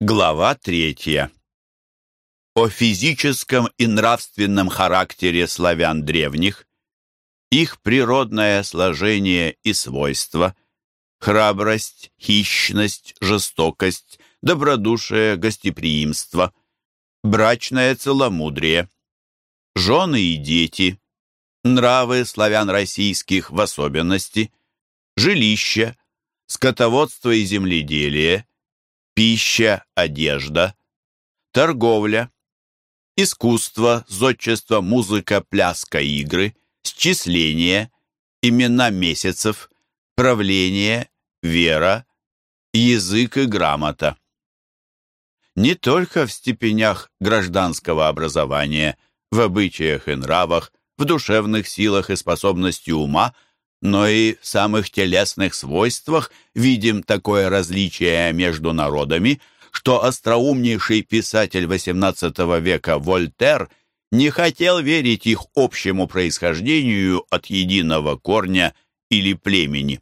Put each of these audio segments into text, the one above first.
Глава третья. О физическом и нравственном характере славян древних, их природное сложение и свойства, храбрость, хищность, жестокость, добродушие, гостеприимство, брачное целомудрие, жены и дети, нравы славян российских в особенности, жилища, скотоводство и земледелие – пища, одежда, торговля, искусство, зодчество, музыка, пляска, игры, счисление, имена месяцев, правление, вера, язык и грамота. Не только в степенях гражданского образования, в обычаях и нравах, в душевных силах и способности ума – но и в самых телесных свойствах видим такое различие между народами, что остроумнейший писатель XVIII века Вольтер не хотел верить их общему происхождению от единого корня или племени.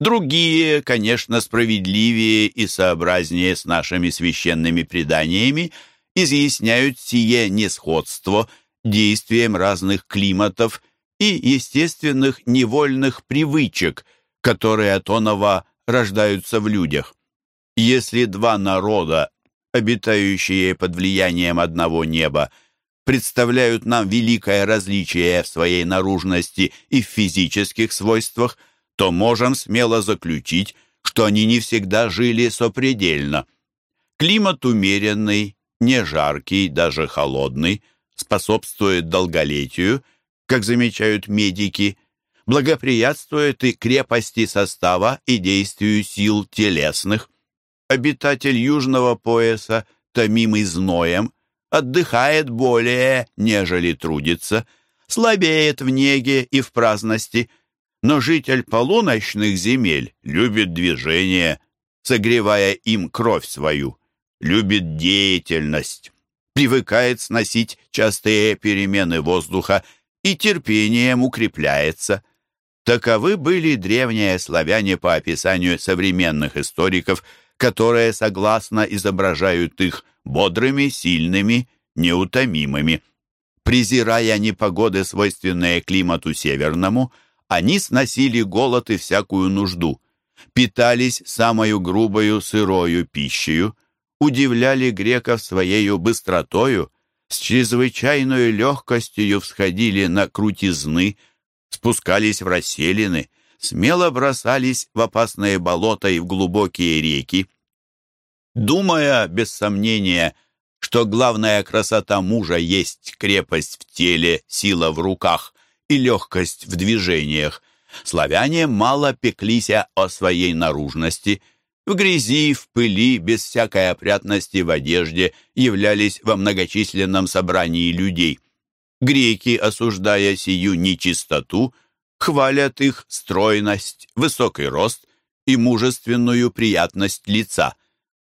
Другие, конечно, справедливее и сообразнее с нашими священными преданиями, изъясняют сие несходство действием разных климатов – и естественных невольных привычек, которые от оного рождаются в людях. Если два народа, обитающие под влиянием одного неба, представляют нам великое различие в своей наружности и в физических свойствах, то можем смело заключить, что они не всегда жили сопредельно. Климат умеренный, не жаркий, даже холодный, способствует долголетию – как замечают медики, благоприятствует и крепости состава и действию сил телесных. Обитатель южного пояса, томимый зноем, отдыхает более, нежели трудится, слабеет в неге и в праздности, но житель полуночных земель любит движение, согревая им кровь свою, любит деятельность, привыкает сносить частые перемены воздуха и терпением укрепляется. Таковы были древние славяне по описанию современных историков, которые согласно изображают их бодрыми, сильными, неутомимыми. Презирая непогоды, свойственные климату северному, они сносили голод и всякую нужду, питались самою грубою сырою пищею, удивляли греков своею быстротою, с чрезвычайной легкостью всходили на крутизны, спускались в расселины, смело бросались в опасные болота и в глубокие реки. Думая, без сомнения, что главная красота мужа есть крепость в теле, сила в руках и легкость в движениях, славяне мало пеклись о своей наружности – в грязи, в пыли, без всякой опрятности в одежде являлись во многочисленном собрании людей. Греки, осуждая сию нечистоту, хвалят их стройность, высокий рост и мужественную приятность лица.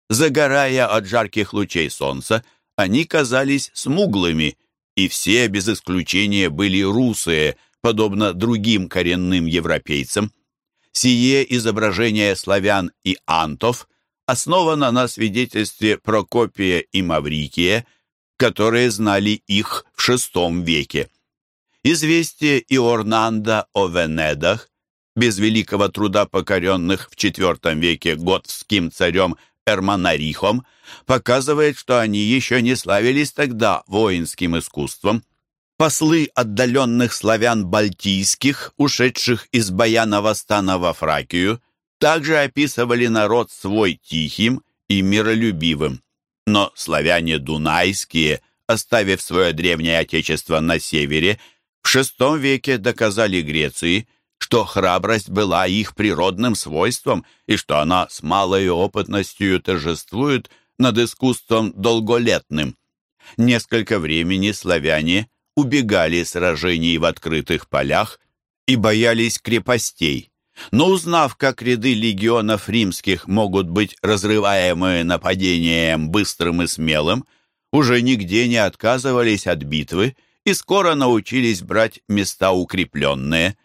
Загорая от жарких лучей солнца, они казались смуглыми, и все без исключения были русые, подобно другим коренным европейцам. Сие изображение славян и антов основано на свидетельстве Прокопия и Маврикия, которые знали их в VI веке. Известие Иорнанда о Венедах, без великого труда покоренных в IV веке готским царем Эрмонарихом, показывает, что они еще не славились тогда воинским искусством, Послы отдаленных славян бальтийских, ушедших из Баянова стана во Фракию, также описывали народ свой тихим и миролюбивым. Но славяне дунайские, оставив свое древнее отечество на севере, в VI веке доказали Греции, что храбрость была их природным свойством и что она с малой опытностью торжествует над искусством долголетным. Несколько времени славяне – убегали сражений в открытых полях и боялись крепостей. Но узнав, как ряды легионов римских могут быть разрываемы нападением быстрым и смелым, уже нигде не отказывались от битвы и скоро научились брать места укрепленные.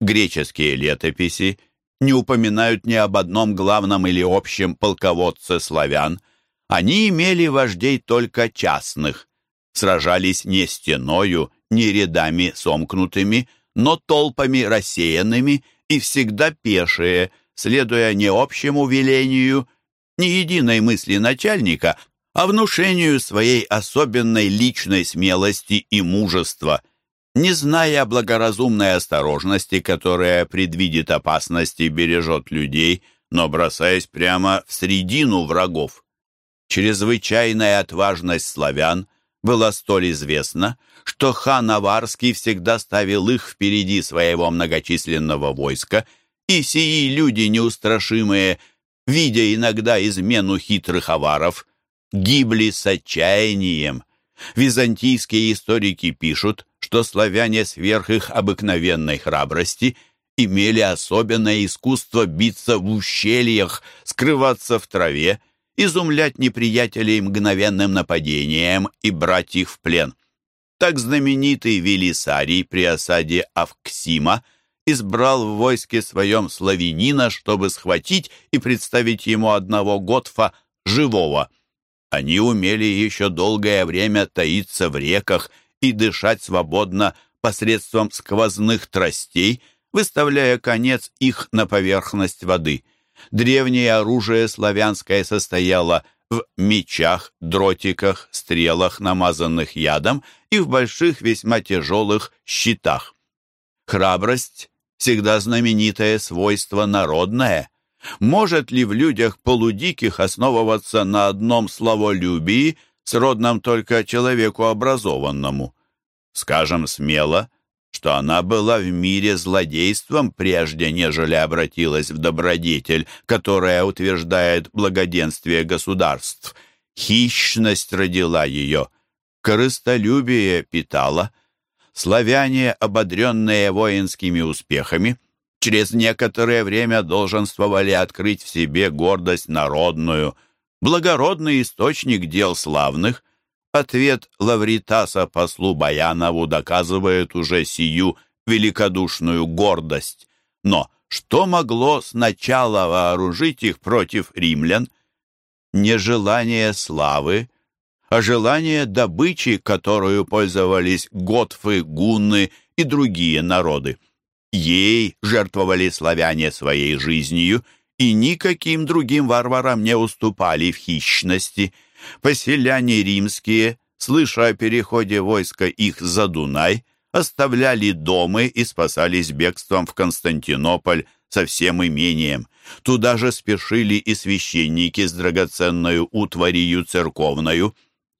Греческие летописи не упоминают ни об одном главном или общем полководце славян, Они имели вождей только частных, сражались не стеною, не рядами сомкнутыми, но толпами рассеянными и всегда пешие, следуя не общему велению, не единой мысли начальника, а внушению своей особенной личной смелости и мужества. Не зная благоразумной осторожности, которая предвидит опасности и бережет людей, но бросаясь прямо в средину врагов. Чрезвычайная отважность славян была столь известна, что хан Аварский всегда ставил их впереди своего многочисленного войска, и сии люди неустрашимые, видя иногда измену хитрых аваров, гибли с отчаянием. Византийские историки пишут, что славяне сверх их обыкновенной храбрости имели особенное искусство биться в ущельях, скрываться в траве, изумлять неприятелей мгновенным нападением и брать их в плен. Так знаменитый Велисарий при осаде Авксима избрал в войске своем славянина, чтобы схватить и представить ему одного Готфа живого. Они умели еще долгое время таиться в реках и дышать свободно посредством сквозных тростей, выставляя конец их на поверхность воды. Древнее оружие славянское состояло в мечах, дротиках, стрелах, намазанных ядом, и в больших весьма тяжелых щитах. Храбрость — всегда знаменитое свойство народное. Может ли в людях полудиких основываться на одном славолюбии, сродном только человеку образованному? Скажем смело, что она была в мире злодейством прежде, нежели обратилась в добродетель, которая утверждает благоденствие государств. Хищность родила ее, корыстолюбие питала. Славяне, ободренные воинскими успехами, через некоторое время долженствовали открыть в себе гордость народную, благородный источник дел славных, Ответ Лавритаса послу Баянову доказывает уже сию великодушную гордость. Но что могло сначала вооружить их против римлян? Не желание славы, а желание добычи, которую пользовались готфы, гунны и другие народы. Ей жертвовали славяне своей жизнью и никаким другим варварам не уступали в хищности – Поселяне римские, слыша о переходе войска их за Дунай, оставляли дома и спасались бегством в Константинополь со всем имением. Туда же спешили и священники с драгоценную утварью церковною,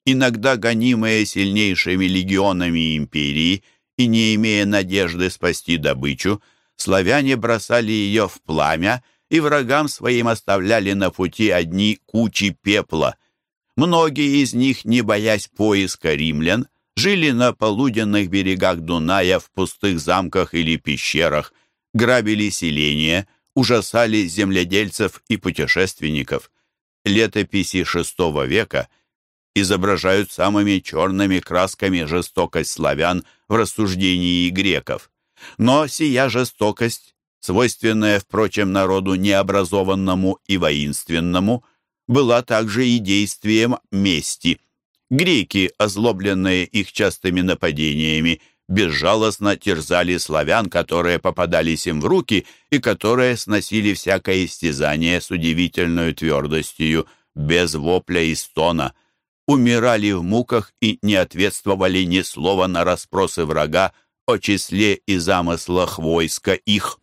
иногда гонимые сильнейшими легионами империи и не имея надежды спасти добычу, славяне бросали ее в пламя и врагам своим оставляли на пути одни кучи пепла. Многие из них, не боясь поиска римлян, жили на полуденных берегах Дуная в пустых замках или пещерах, грабили селения, ужасали земледельцев и путешественников. Летописи VI века изображают самыми черными красками жестокость славян в рассуждении греков. Но сия жестокость, свойственная, впрочем, народу необразованному и воинственному, была также и действием мести. Греки, озлобленные их частыми нападениями, безжалостно терзали славян, которые попадались им в руки и которые сносили всякое истязание с удивительной твердостью, без вопля и стона, умирали в муках и не ответствовали ни слова на расспросы врага о числе и замыслах войска их.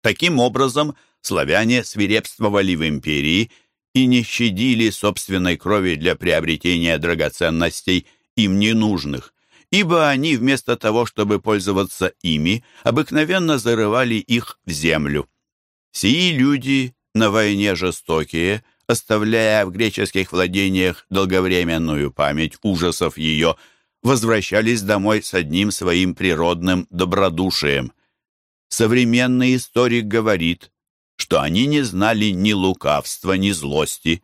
Таким образом, славяне свирепствовали в империи – и не щадили собственной крови для приобретения драгоценностей им ненужных, ибо они вместо того, чтобы пользоваться ими, обыкновенно зарывали их в землю. Сии люди на войне жестокие, оставляя в греческих владениях долговременную память ужасов ее, возвращались домой с одним своим природным добродушием. Современный историк говорит, что они не знали ни лукавства, ни злости,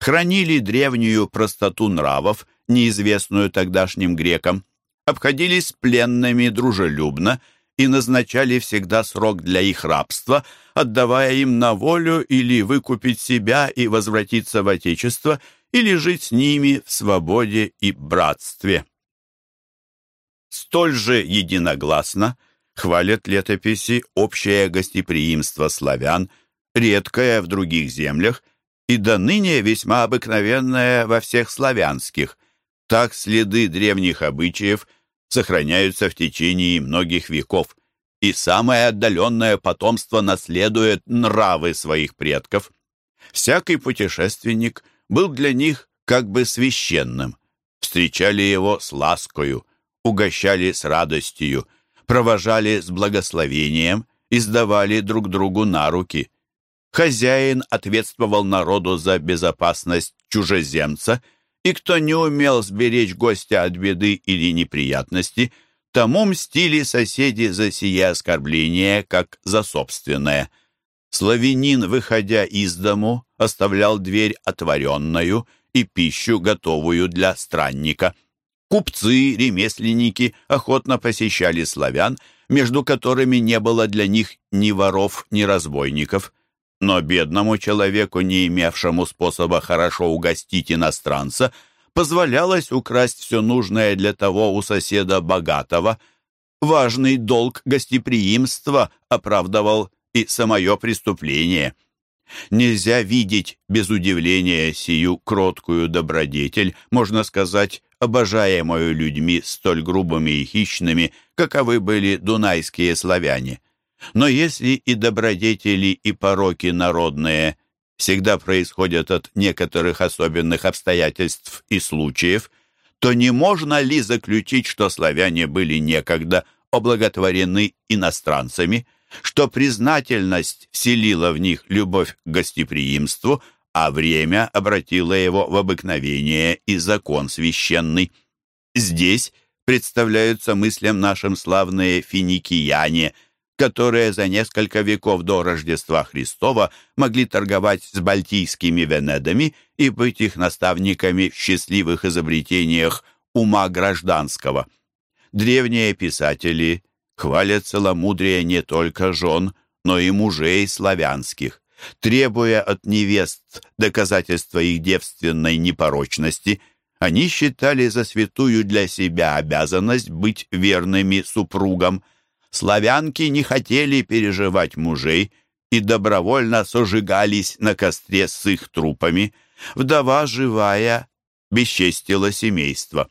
хранили древнюю простоту нравов, неизвестную тогдашним грекам, обходились с пленными дружелюбно и назначали всегда срок для их рабства, отдавая им на волю или выкупить себя и возвратиться в Отечество, или жить с ними в свободе и братстве. Столь же единогласно хвалят летописи общее гостеприимство славян, редкое в других землях и до ныне весьма обыкновенное во всех славянских. Так следы древних обычаев сохраняются в течение многих веков, и самое отдаленное потомство наследует нравы своих предков. Всякий путешественник был для них как бы священным. Встречали его с ласкою, угощали с радостью, провожали с благословением и сдавали друг другу на руки. Хозяин ответствовал народу за безопасность чужеземца, и кто не умел сберечь гостя от беды или неприятности, тому мстили соседи за сие оскорбление, как за собственное. Славянин, выходя из дому, оставлял дверь отворенную и пищу, готовую для странника. Купцы, ремесленники охотно посещали славян, между которыми не было для них ни воров, ни разбойников. Но бедному человеку, не имевшему способа хорошо угостить иностранца, позволялось украсть все нужное для того у соседа богатого. Важный долг гостеприимства оправдывал и самое преступление. Нельзя видеть без удивления сию кроткую добродетель, можно сказать, обожаемую людьми столь грубыми и хищными, каковы были дунайские славяне. Но если и добродетели, и пороки народные всегда происходят от некоторых особенных обстоятельств и случаев, то не можно ли заключить, что славяне были некогда облаготворены иностранцами, что признательность вселила в них любовь к гостеприимству, а время обратило его в обыкновение и закон священный. Здесь представляются мыслям нашим славные финикияне, которые за несколько веков до Рождества Христова могли торговать с бальтийскими венедами и быть их наставниками в счастливых изобретениях ума гражданского. Древние писатели хвалят целомудрие не только жен, но и мужей славянских, требуя от невест доказательства их девственной непорочности – они считали за святую для себя обязанность быть верными супругам – славянки не хотели переживать мужей и добровольно сожигались на костре с их трупами. Вдова живая бесчестила семейство.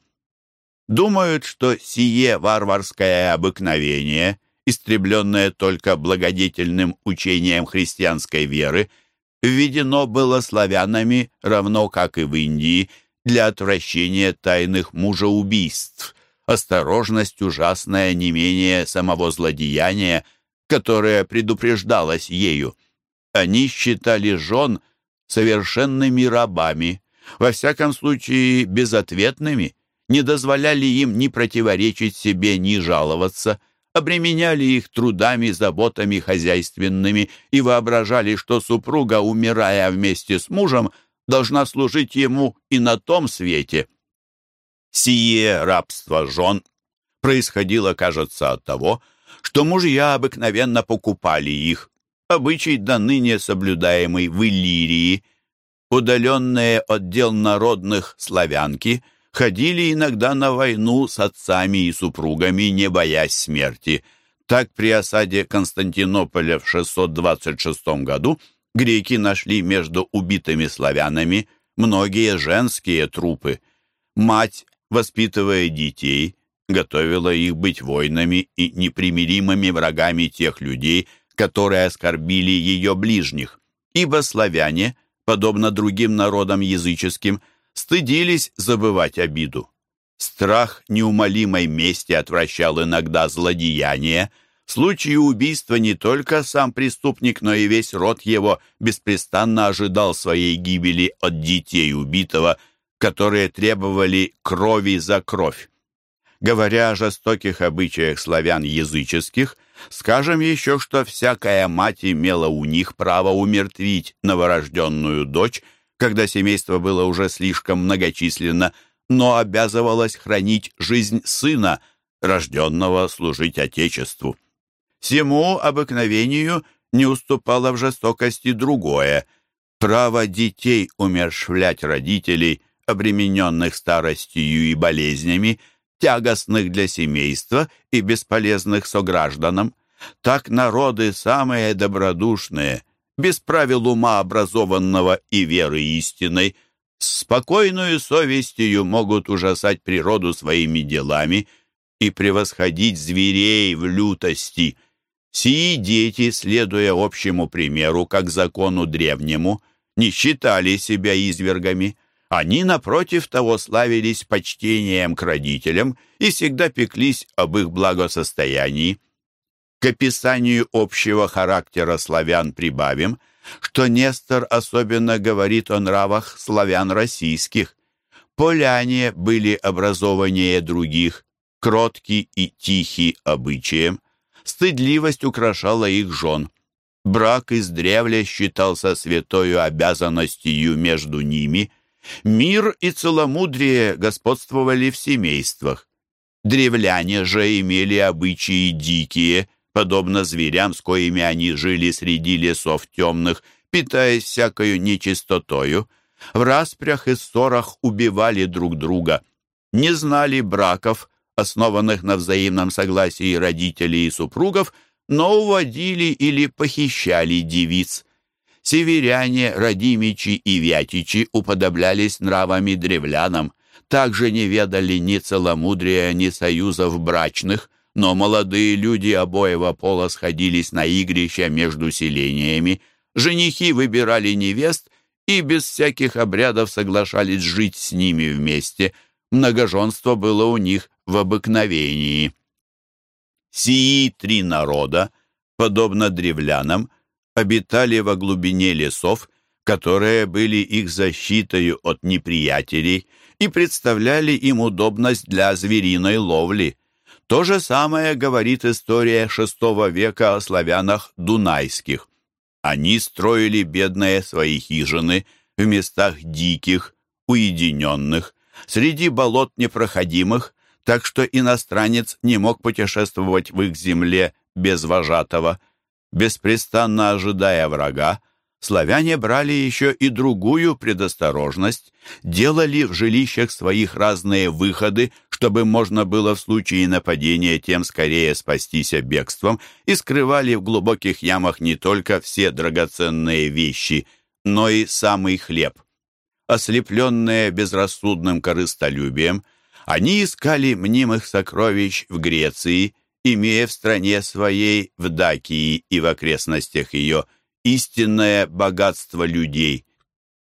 Думают, что сие варварское обыкновение, истребленное только благодетельным учением христианской веры, введено было славянами, равно как и в Индии, для отвращения тайных мужеубийств – осторожность ужасная не менее самого злодеяния, которое предупреждалось ею. Они считали жен совершенными рабами, во всяком случае безответными, не дозволяли им ни противоречить себе, ни жаловаться, обременяли их трудами, заботами хозяйственными и воображали, что супруга, умирая вместе с мужем, должна служить ему и на том свете. Сие рабство жен происходило, кажется, от того, что мужья обыкновенно покупали их, обычай до ныне соблюдаемый в Иллирии. Удаленные от дел народных славянки ходили иногда на войну с отцами и супругами, не боясь смерти. Так при осаде Константинополя в 626 году греки нашли между убитыми славянами многие женские трупы. Мать воспитывая детей, готовила их быть воинами и непримиримыми врагами тех людей, которые оскорбили ее ближних. Ибо славяне, подобно другим народам языческим, стыдились забывать обиду. Страх неумолимой мести отвращал иногда злодеяния. В случае убийства не только сам преступник, но и весь род его беспрестанно ожидал своей гибели от детей убитого – которые требовали крови за кровь. Говоря о жестоких обычаях славян языческих, скажем еще, что всякая мать имела у них право умертвить новорожденную дочь, когда семейство было уже слишком многочисленно, но обязывалась хранить жизнь сына, рожденного служить Отечеству. Всему обыкновению не уступало в жестокости другое – Право детей умершвлять родителей, обремененных старостью и болезнями, тягостных для семейства и бесполезных согражданам. Так народы самые добродушные, без правил ума образованного и веры истинной, с спокойную совестью могут ужасать природу своими делами и превосходить зверей в лютости. Сии дети, следуя общему примеру, как закону древнему, не считали себя извергами. Они, напротив того, славились почтением к родителям и всегда пеклись об их благосостоянии. К описанию общего характера славян прибавим, что Нестор особенно говорит о нравах славян российских. Поляне были образованнее других, кротки и тихи обычаем. Стыдливость украшала их жен. Брак издревле считался святою обязанностью между ними. Мир и целомудрие господствовали в семействах. Древляне же имели обычаи дикие, подобно зверям, с коими они жили среди лесов темных, питаясь всякою нечистотою, в распрях и ссорах убивали друг друга, не знали браков, основанных на взаимном согласии родителей и супругов, но уводили или похищали девиц. Северяне, Радимичи и Вятичи уподоблялись нравами древлянам, также не ведали ни целомудрия, ни союзов брачных, но молодые люди обоего пола сходились на игрища между селениями, женихи выбирали невест и без всяких обрядов соглашались жить с ними вместе. Многоженство было у них в обыкновении. Сии три народа, подобно древлянам, обитали во глубине лесов, которые были их защитою от неприятелей и представляли им удобность для звериной ловли. То же самое говорит история VI века о славянах дунайских. Они строили бедные свои хижины в местах диких, уединенных, среди болот непроходимых, так что иностранец не мог путешествовать в их земле без вожатого. Беспрестанно ожидая врага, славяне брали еще и другую предосторожность, делали в жилищах своих разные выходы, чтобы можно было в случае нападения тем скорее спастись бегством, и скрывали в глубоких ямах не только все драгоценные вещи, но и самый хлеб. Ослепленные безрассудным корыстолюбием, они искали мнимых сокровищ в Греции, имея в стране своей, в Дакии и в окрестностях ее, истинное богатство людей,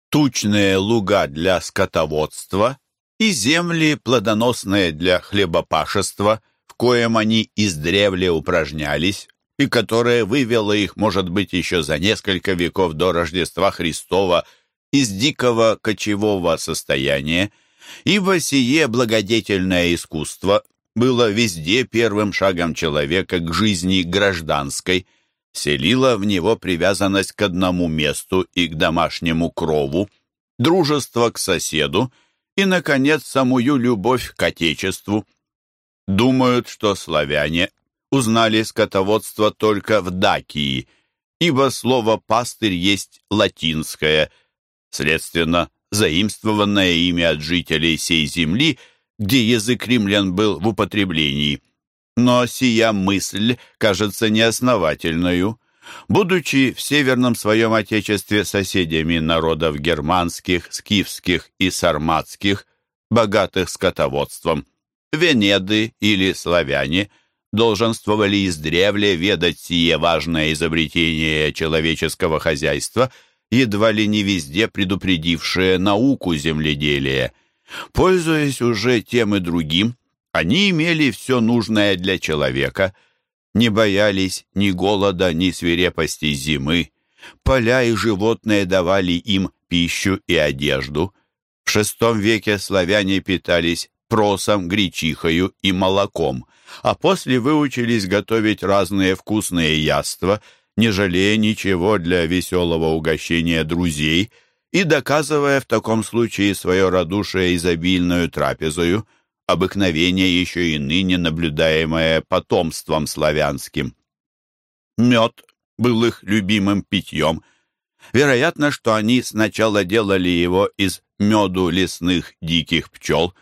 тучные луга для скотоводства и земли, плодоносные для хлебопашества, в коем они издревле упражнялись, и которое вывело их, может быть, еще за несколько веков до Рождества Христова из дикого кочевого состояния, ибо сие благодетельное искусство было везде первым шагом человека к жизни гражданской, селило в него привязанность к одному месту и к домашнему крову, дружество к соседу и, наконец, самую любовь к Отечеству. Думают, что славяне узнали скотоводство только в Дакии, ибо слово «пастырь» есть латинское, следственно, заимствованное ими от жителей сей земли, где язык римлян был в употреблении. Но сия мысль кажется неосновательною. Будучи в северном своем отечестве соседями народов германских, скифских и сарматских, богатых скотоводством, венеды или славяне долженствовали издревле ведать сие важное изобретение человеческого хозяйства – едва ли не везде предупредившие науку земледелия. Пользуясь уже тем и другим, они имели все нужное для человека, не боялись ни голода, ни свирепости зимы. Поля и животные давали им пищу и одежду. В шестом веке славяне питались просом, гречихою и молоком, а после выучились готовить разные вкусные яства – не жалея ничего для веселого угощения друзей и доказывая в таком случае свое радушие изобильную трапезою, обыкновение еще и ныне наблюдаемое потомством славянским. Мед был их любимым питьем. Вероятно, что они сначала делали его из меду лесных диких пчел,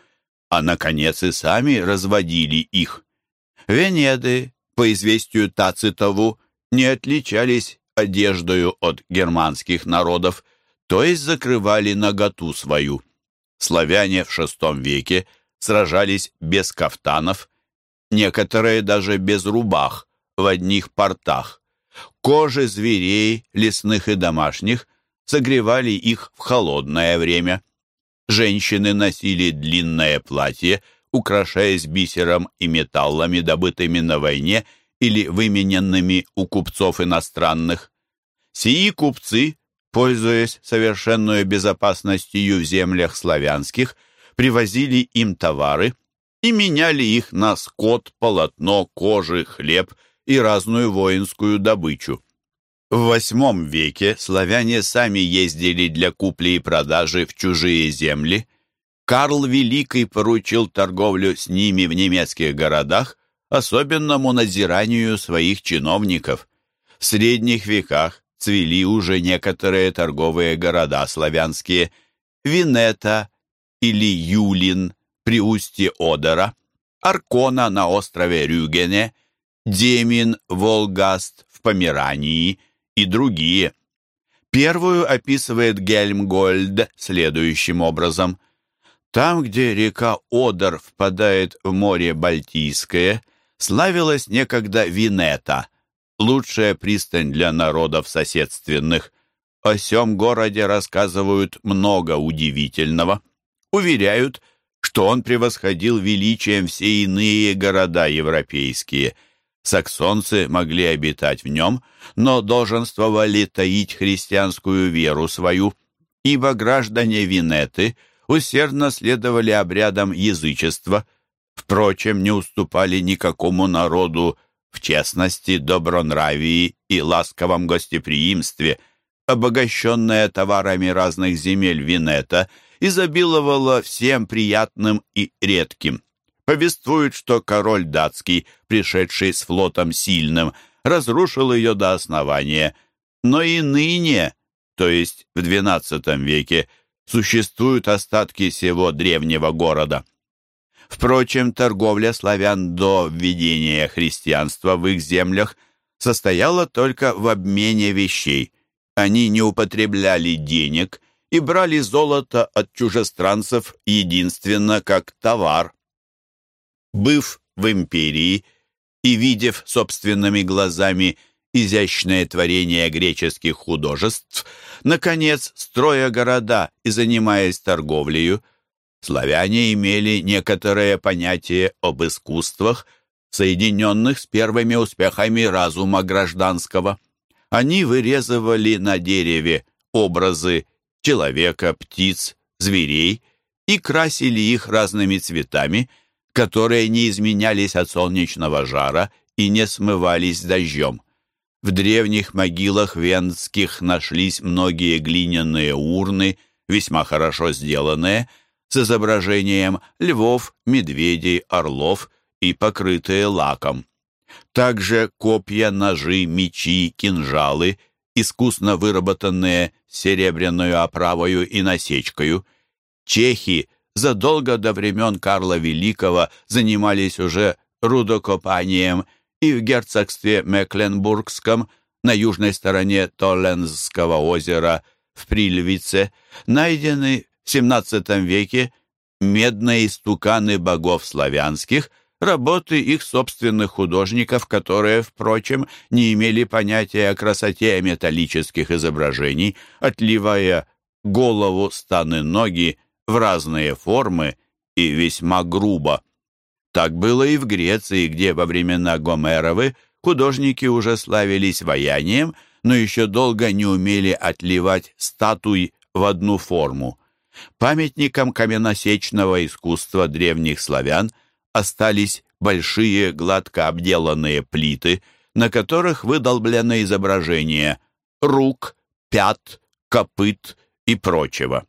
а, наконец, и сами разводили их. Венеды, по известию Тацитову, не отличались одеждою от германских народов, то есть закрывали наготу свою. Славяне в VI веке сражались без кафтанов, некоторые даже без рубах, в одних портах. Кожи зверей, лесных и домашних, согревали их в холодное время. Женщины носили длинное платье, украшаясь бисером и металлами, добытыми на войне или вымененными у купцов иностранных. Сии купцы, пользуясь совершенной безопасностью в землях славянских, привозили им товары и меняли их на скот, полотно, кожи, хлеб и разную воинскую добычу. В VIII веке славяне сами ездили для купли и продажи в чужие земли. Карл Великий поручил торговлю с ними в немецких городах особенному надзиранию своих чиновников. В средних веках цвели уже некоторые торговые города славянские Винета или Юлин при устье Одера, Аркона на острове Рюгене, Демин, Волгаст в Померании и другие. Первую описывает Гельмгольд следующим образом. Там, где река Одер впадает в море Балтийское, славилась некогда Винета, лучшая пристань для народов соседственных. О сём городе рассказывают много удивительного. Уверяют, что он превосходил величием все иные города европейские. Саксонцы могли обитать в нем, но долженствовали таить христианскую веру свою, ибо граждане Винеты усердно следовали обрядам язычества – впрочем, не уступали никакому народу в честности, добронравии и ласковом гостеприимстве, обогащенная товарами разных земель Винета, изобиловала всем приятным и редким. Повествуют, что король датский, пришедший с флотом сильным, разрушил ее до основания, но и ныне, то есть в XII веке, существуют остатки всего древнего города. Впрочем, торговля славян до введения христианства в их землях состояла только в обмене вещей. Они не употребляли денег и брали золото от чужестранцев единственно как товар. Быв в империи и видев собственными глазами изящное творение греческих художеств, наконец, строя города и занимаясь торговлею, славяне имели некоторое понятие об искусствах, соединенных с первыми успехами разума гражданского. Они вырезывали на дереве образы человека, птиц, зверей и красили их разными цветами, которые не изменялись от солнечного жара и не смывались дождем. В древних могилах венских нашлись многие глиняные урны, весьма хорошо сделанные, с изображением львов, медведей, орлов и покрытые лаком. Также копья, ножи, мечи, кинжалы, искусно выработанные серебряную оправою и насечкою. Чехи задолго до времен Карла Великого занимались уже рудокопанием и в герцогстве Мекленбургском на южной стороне Толленского озера в Прильвице найдены в XVII веке медные истуканы богов славянских, работы их собственных художников, которые, впрочем, не имели понятия о красоте металлических изображений, отливая голову, станы, ноги в разные формы и весьма грубо. Так было и в Греции, где во времена Гомеровы художники уже славились ваянием, но еще долго не умели отливать статуй в одну форму. Памятником каменосечного искусства древних славян остались большие гладко обделанные плиты, на которых выдолблены изображения рук, пят, копыт и прочего.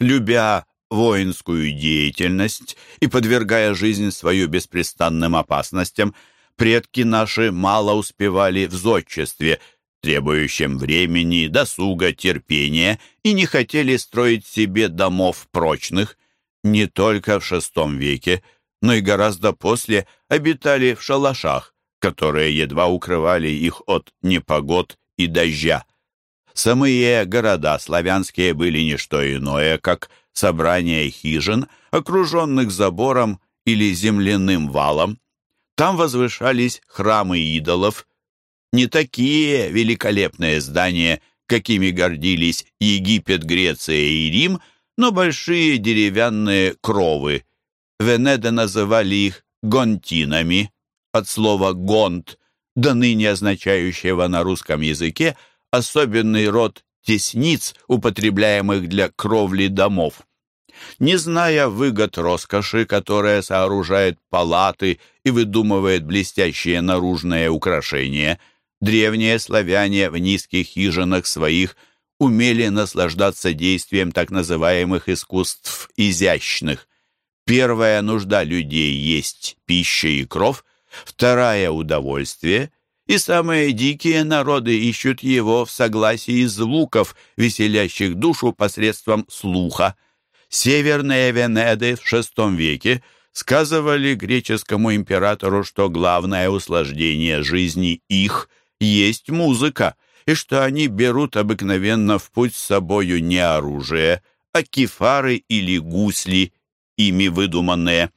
Любя воинскую деятельность и подвергая жизнь свою беспрестанным опасностям, предки наши мало успевали в зодчестве, требующем времени, досуга, терпения, и не хотели строить себе домов прочных. Не только в VI веке, но и гораздо после обитали в шалашах, которые едва укрывали их от непогод и дождя. Самые города славянские были не что иное, как собрание хижин, окруженных забором или земляным валом. Там возвышались храмы идолов, не такие великолепные здания, какими гордились Египет, Греция и Рим, но большие деревянные кровы. Венеды называли их гонтинами, от слова «гонт», до ныне означающего на русском языке особенный род тесниц, употребляемых для кровли домов. Не зная выгод роскоши, которая сооружает палаты и выдумывает блестящие наружные украшения, древние славяне в низких хижинах своих умели наслаждаться действием так называемых искусств изящных. Первая нужда людей есть пища и кров, вторая — удовольствие — и самые дикие народы ищут его в согласии звуков, веселящих душу посредством слуха. Северные Венеды в VI веке сказывали греческому императору, что главное услаждение жизни их есть музыка, и что они берут обыкновенно в путь с собою не оружие, а кефары или гусли, ими выдуманные.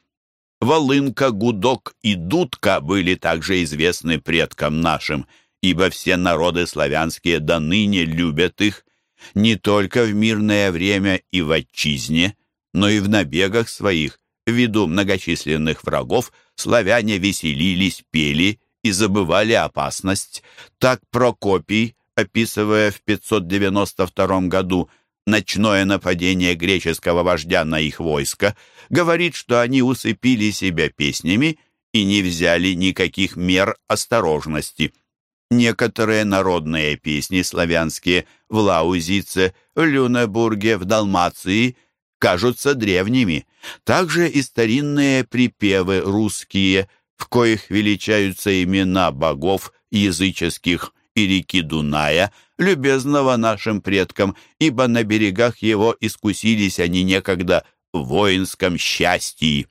Волынка, гудок и дудка были также известны предкам нашим, ибо все народы славянские до ныне любят их, не только в мирное время и в отчизне, но и в набегах своих, ввиду многочисленных врагов, славяне веселились, пели и забывали опасность. Так Прокопий, описывая в 592 году ночное нападение греческого вождя на их войско, говорит, что они усыпили себя песнями и не взяли никаких мер осторожности. Некоторые народные песни славянские в Лаузице, в Люнебурге, в Далмации кажутся древними. Также и старинные припевы русские, в коих величаются имена богов языческих и реки Дуная, любезного нашим предкам, ибо на берегах его искусились они некогда в воинском счастье.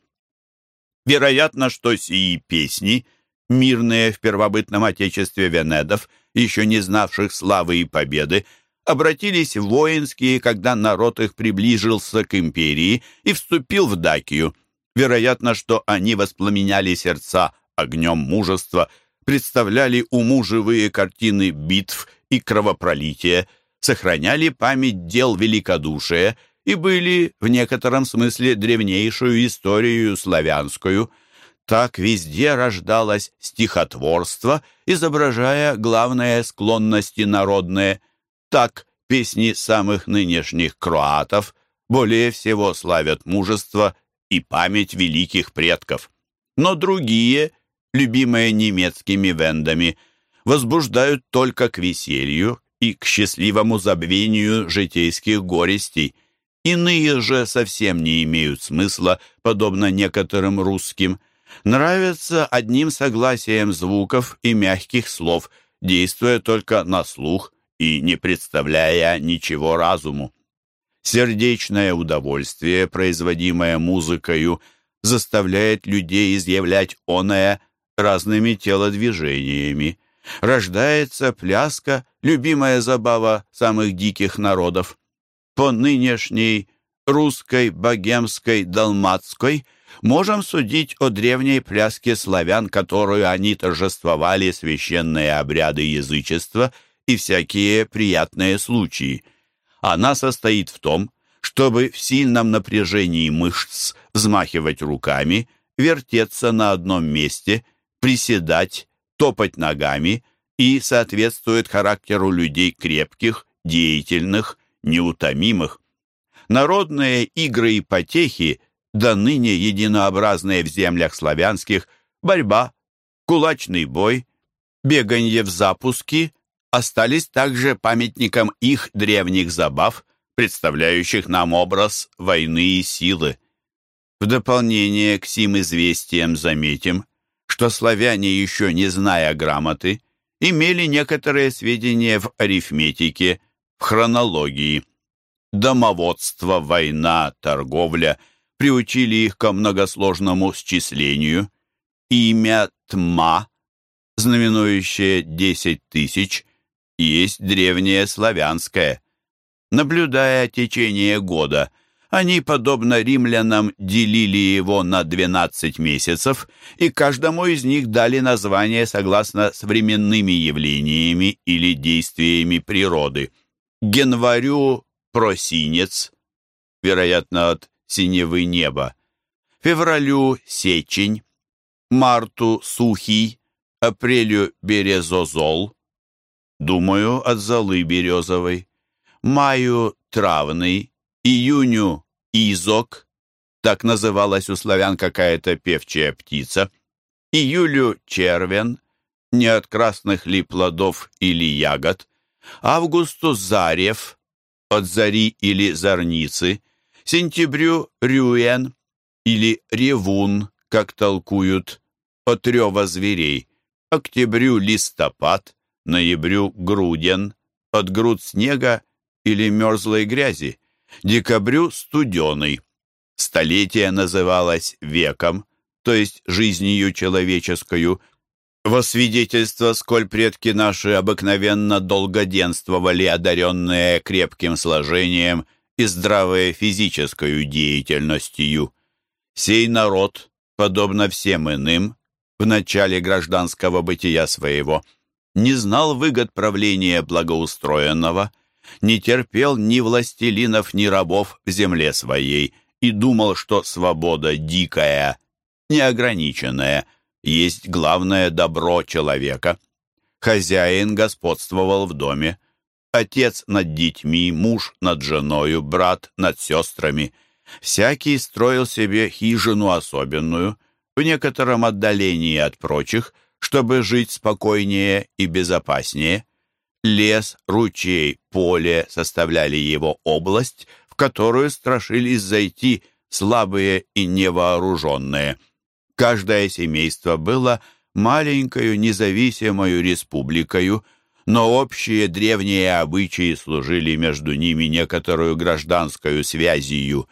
Вероятно, что сии песни, мирные в первобытном отечестве венедов, еще не знавших славы и победы, обратились в воинские, когда народ их приближился к империи и вступил в Дакию. Вероятно, что они воспламеняли сердца огнем мужества – представляли уму живые картины битв и кровопролития, сохраняли память дел великодушия и были в некотором смысле древнейшую историю славянскую. Так везде рождалось стихотворство, изображая главные склонности народные. Так песни самых нынешних кроатов более всего славят мужество и память великих предков. Но другие – любимые немецкими вендами, возбуждают только к веселью и к счастливому забвению житейских горестей. Иные же совсем не имеют смысла, подобно некоторым русским. Нравятся одним согласием звуков и мягких слов, действуя только на слух и не представляя ничего разуму. Сердечное удовольствие, производимое музыкою, заставляет людей изъявлять оное разными телодвижениями. Рождается пляска, любимая забава самых диких народов. По нынешней русской, богемской, далматской можем судить о древней пляске славян, которую они торжествовали священные обряды язычества и всякие приятные случаи. Она состоит в том, чтобы в сильном напряжении мышц взмахивать руками, вертеться на одном месте – приседать, топать ногами и соответствует характеру людей крепких, деятельных, неутомимых. Народные игры и потехи, до ныне единообразные в землях славянских, борьба, кулачный бой, беганье в запуске, остались также памятником их древних забав, представляющих нам образ войны и силы. В дополнение к сим известиям заметим, что славяне, еще не зная грамоты, имели некоторые сведения в арифметике, в хронологии. Домоводство, война, торговля приучили их ко многосложному счислению. Имя Тма, знаменующее десять тысяч, есть древнее славянское. Наблюдая течение года – они, подобно римлянам, делили его на 12 месяцев, и каждому из них дали название согласно с временными явлениями или действиями природы. Январю – просинец, вероятно, от синевы неба, февралю – сечень, марту – сухий, апрелю – березозол, думаю, от золы березовой, маю – травный, июню Изок, так называлась у славян какая-то певчая птица, июлю червен, не от красных ли плодов или ягод, августу зарев, от зари или зорницы, сентябрю рюен или ревун, как толкуют, от рева зверей, октябрю листопад, ноябрю груден, от груд снега или мерзлой грязи, декабрю студеный. Столетие называлось веком, то есть жизнью человеческую, во свидетельство, сколь предки наши обыкновенно долгоденствовали, одаренные крепким сложением и здравой физической деятельностью. Сей народ, подобно всем иным, в начале гражданского бытия своего, не знал выгод правления благоустроенного – не терпел ни властелинов, ни рабов в земле своей и думал, что свобода дикая, неограниченная, есть главное добро человека. Хозяин господствовал в доме, отец над детьми, муж над женою, брат над сестрами. Всякий строил себе хижину особенную, в некотором отдалении от прочих, чтобы жить спокойнее и безопаснее. Лес, ручей, поле составляли его область, в которую страшились зайти слабые и невооруженные. Каждое семейство было маленькою независимою республикою, но общие древние обычаи служили между ними некоторую гражданскую связью.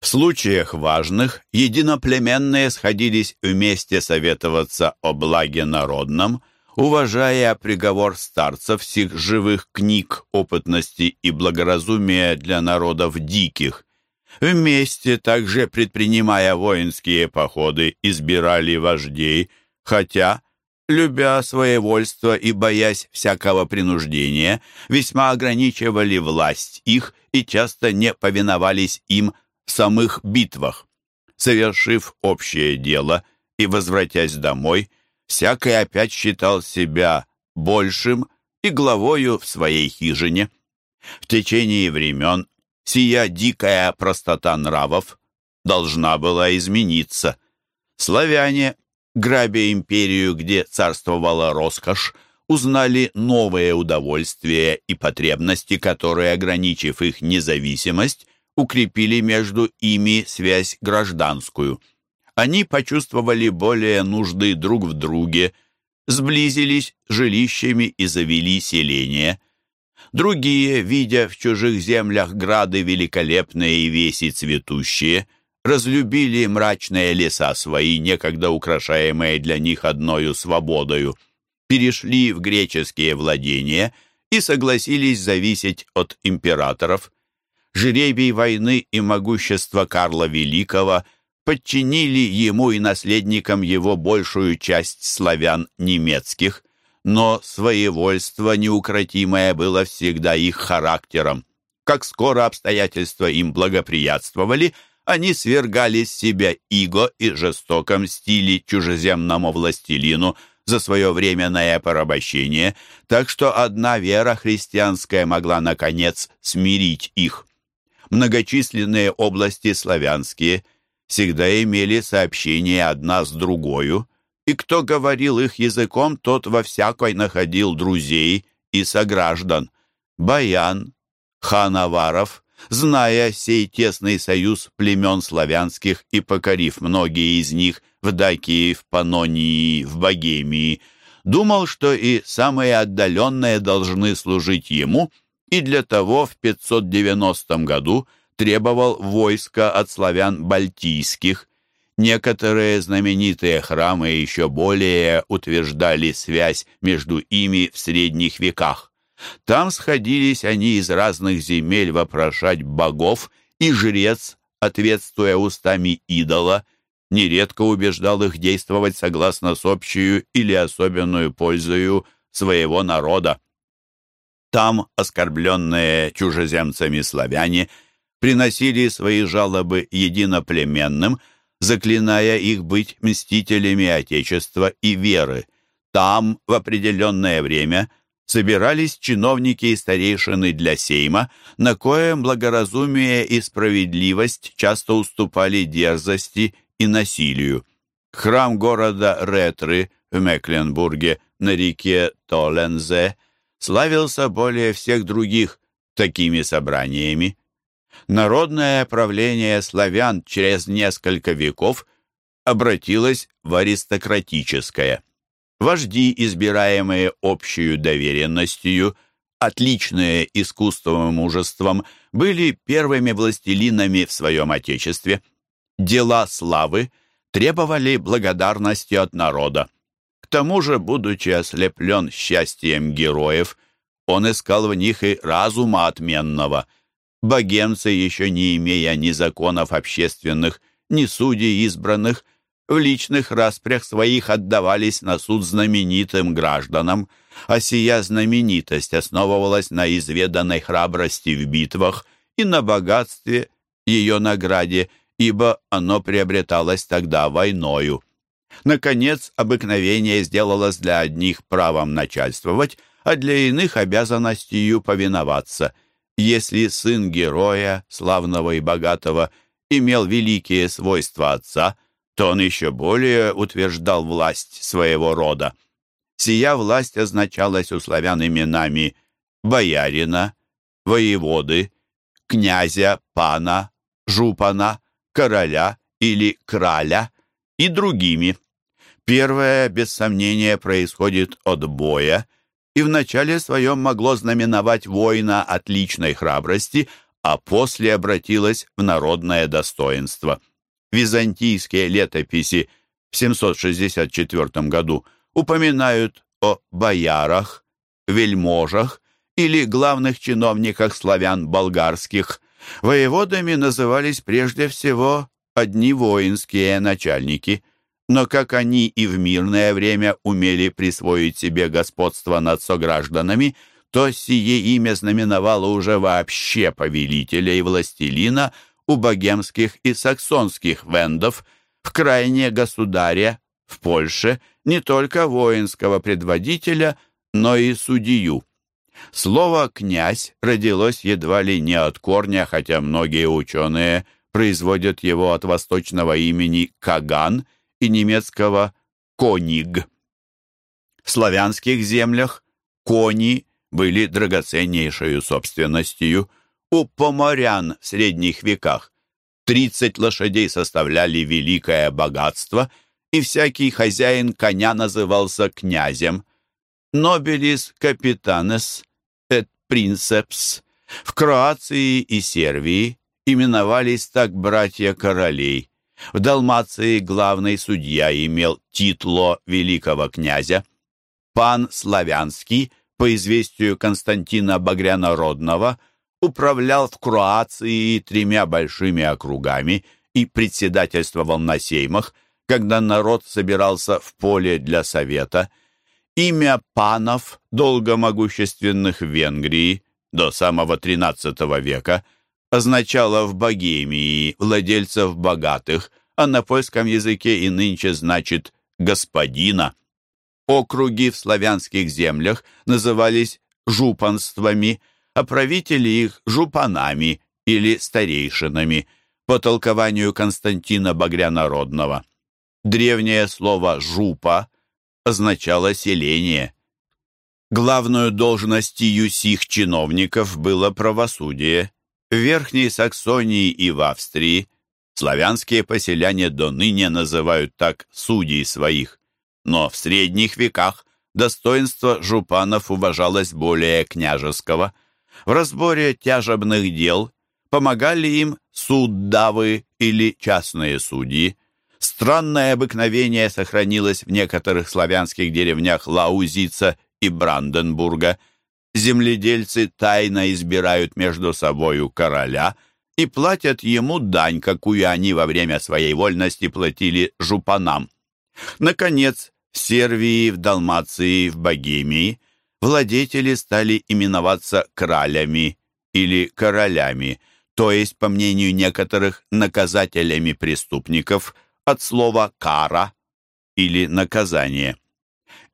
В случаях важных единоплеменные сходились вместе советоваться о благе народном – уважая приговор старцев всех живых книг, опытности и благоразумия для народов диких. Вместе, также предпринимая воинские походы, избирали вождей, хотя, любя своевольство и боясь всякого принуждения, весьма ограничивали власть их и часто не повиновались им в самых битвах. Совершив общее дело и возвратясь домой, всякий опять считал себя большим и главою в своей хижине. В течение времен сия дикая простота нравов должна была измениться. Славяне, грабя империю, где царствовала роскошь, узнали новые удовольствия и потребности, которые, ограничив их независимость, укрепили между ими связь гражданскую – они почувствовали более нужды друг в друге, сблизились жилищами и завели селение. Другие, видя в чужих землях грады великолепные и веси цветущие, разлюбили мрачные леса свои, некогда украшаемые для них одною свободою, перешли в греческие владения и согласились зависеть от императоров. Жребий войны и могущество Карла Великого – подчинили ему и наследникам его большую часть славян немецких, но своевольство неукротимое было всегда их характером. Как скоро обстоятельства им благоприятствовали, они свергали с себя иго и жестоко мстили чужеземному властелину за свое временное порабощение, так что одна вера христианская могла, наконец, смирить их. Многочисленные области славянские – всегда имели сообщение одна с другою, и кто говорил их языком, тот во всякой находил друзей и сограждан. Баян, хан Аваров, зная сей тесный союз племен славянских и покорив многие из них в Дакии, в Панонии, в Богемии, думал, что и самые отдаленные должны служить ему, и для того в 590 году требовал войска от славян бальтийских. Некоторые знаменитые храмы еще более утверждали связь между ими в средних веках. Там сходились они из разных земель вопрошать богов, и жрец, ответствуя устами идола, нередко убеждал их действовать согласно с общую или особенную пользою своего народа. Там оскорбленные чужеземцами славяне приносили свои жалобы единоплеменным, заклиная их быть мстителями Отечества и веры. Там в определенное время собирались чиновники и старейшины для сейма, на коем благоразумие и справедливость часто уступали дерзости и насилию. Храм города Ретры в Мекленбурге на реке Толензе славился более всех других такими собраниями. Народное правление славян через несколько веков обратилось в аристократическое. Вожди, избираемые общей доверенностью, отличные искусством и мужеством, были первыми властелинами в своем отечестве – дела славы требовали благодарности от народа. К тому же, будучи ослеплен счастьем героев, он искал в них и разума отменного. Богемцы, еще не имея ни законов общественных, ни судей избранных, в личных распрях своих отдавались на суд знаменитым гражданам, а сия знаменитость основывалась на изведанной храбрости в битвах и на богатстве, ее награде – ибо оно приобреталось тогда войною. Наконец, обыкновение сделалось для одних правом начальствовать, а для иных обязанностью повиноваться. Если сын героя, славного и богатого, имел великие свойства отца, то он еще более утверждал власть своего рода. Сия власть означалась у славян именами боярина, воеводы, князя, пана, жупана, короля или краля и другими. Первое, без сомнения, происходит от боя, и в начале своем могло знаменовать воина отличной храбрости, а после обратилось в народное достоинство. Византийские летописи в 764 году упоминают о боярах, вельможах или главных чиновниках славян болгарских, Воеводами назывались прежде всего одни воинские начальники, но как они и в мирное время умели присвоить себе господство над согражданами, то сие имя знаменовало уже вообще повелителя и властелина у богемских и саксонских вендов, в крайне государя, в Польше, не только воинского предводителя, но и судью. Слово «князь» родилось едва ли не от корня, хотя многие ученые производят его от восточного имени Каган и немецкого «кониг». В славянских землях кони были драгоценнейшей собственностью. У поморян в средних веках 30 лошадей составляли великое богатство, и всякий хозяин коня назывался князем. Нобелис капитанес принцепс. В Кроации и Сербии именовались так братья королей. В Далмации главный судья имел титло великого князя. Пан Славянский, по известию Константина Багрянородного, управлял в Кроации тремя большими округами и председательствовал на сеймах, когда народ собирался в поле для совета – Имя панов, долго могущественных в Венгрии до самого XIII века, означало в Богемии владельцев богатых, а на польском языке и нынче значит «господина». Округи в славянских землях назывались жупанствами, а правители их – жупанами или старейшинами, по толкованию Константина Багрянародного. Древнее слово «жупа» означало селение. Главную должностью сих чиновников было правосудие. В Верхней Саксонии и в Австрии славянские поселяне до ныне называют так судей своих, но в средних веках достоинство жупанов уважалось более княжеского. В разборе тяжебных дел помогали им суддавы или частные судьи. Странное обыкновение сохранилось в некоторых славянских деревнях Лаузица и Бранденбурга. Земледельцы тайно избирают между собою короля и платят ему дань, какую они во время своей вольности платили жупанам. Наконец, в Сервии, в Далмации, в Богемии владетели стали именоваться кралями или королями, то есть, по мнению некоторых, наказателями преступников – от слова «кара» или «наказание».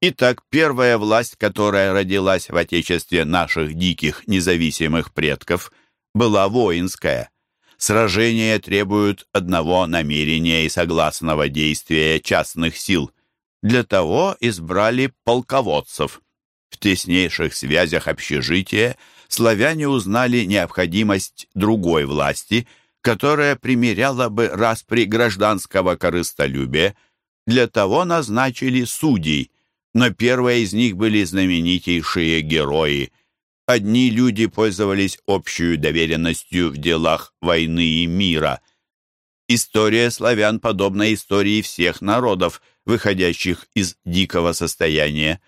Итак, первая власть, которая родилась в отечестве наших диких независимых предков, была воинская. Сражения требуют одного намерения и согласного действия частных сил. Для того избрали полководцев. В теснейших связях общежития славяне узнали необходимость другой власти – которая примеряла бы распри гражданского корыстолюбия, для того назначили судей, но первые из них были знаменитейшие герои. Одни люди пользовались общей доверенностью в делах войны и мира. История славян подобна истории всех народов, выходящих из дикого состояния.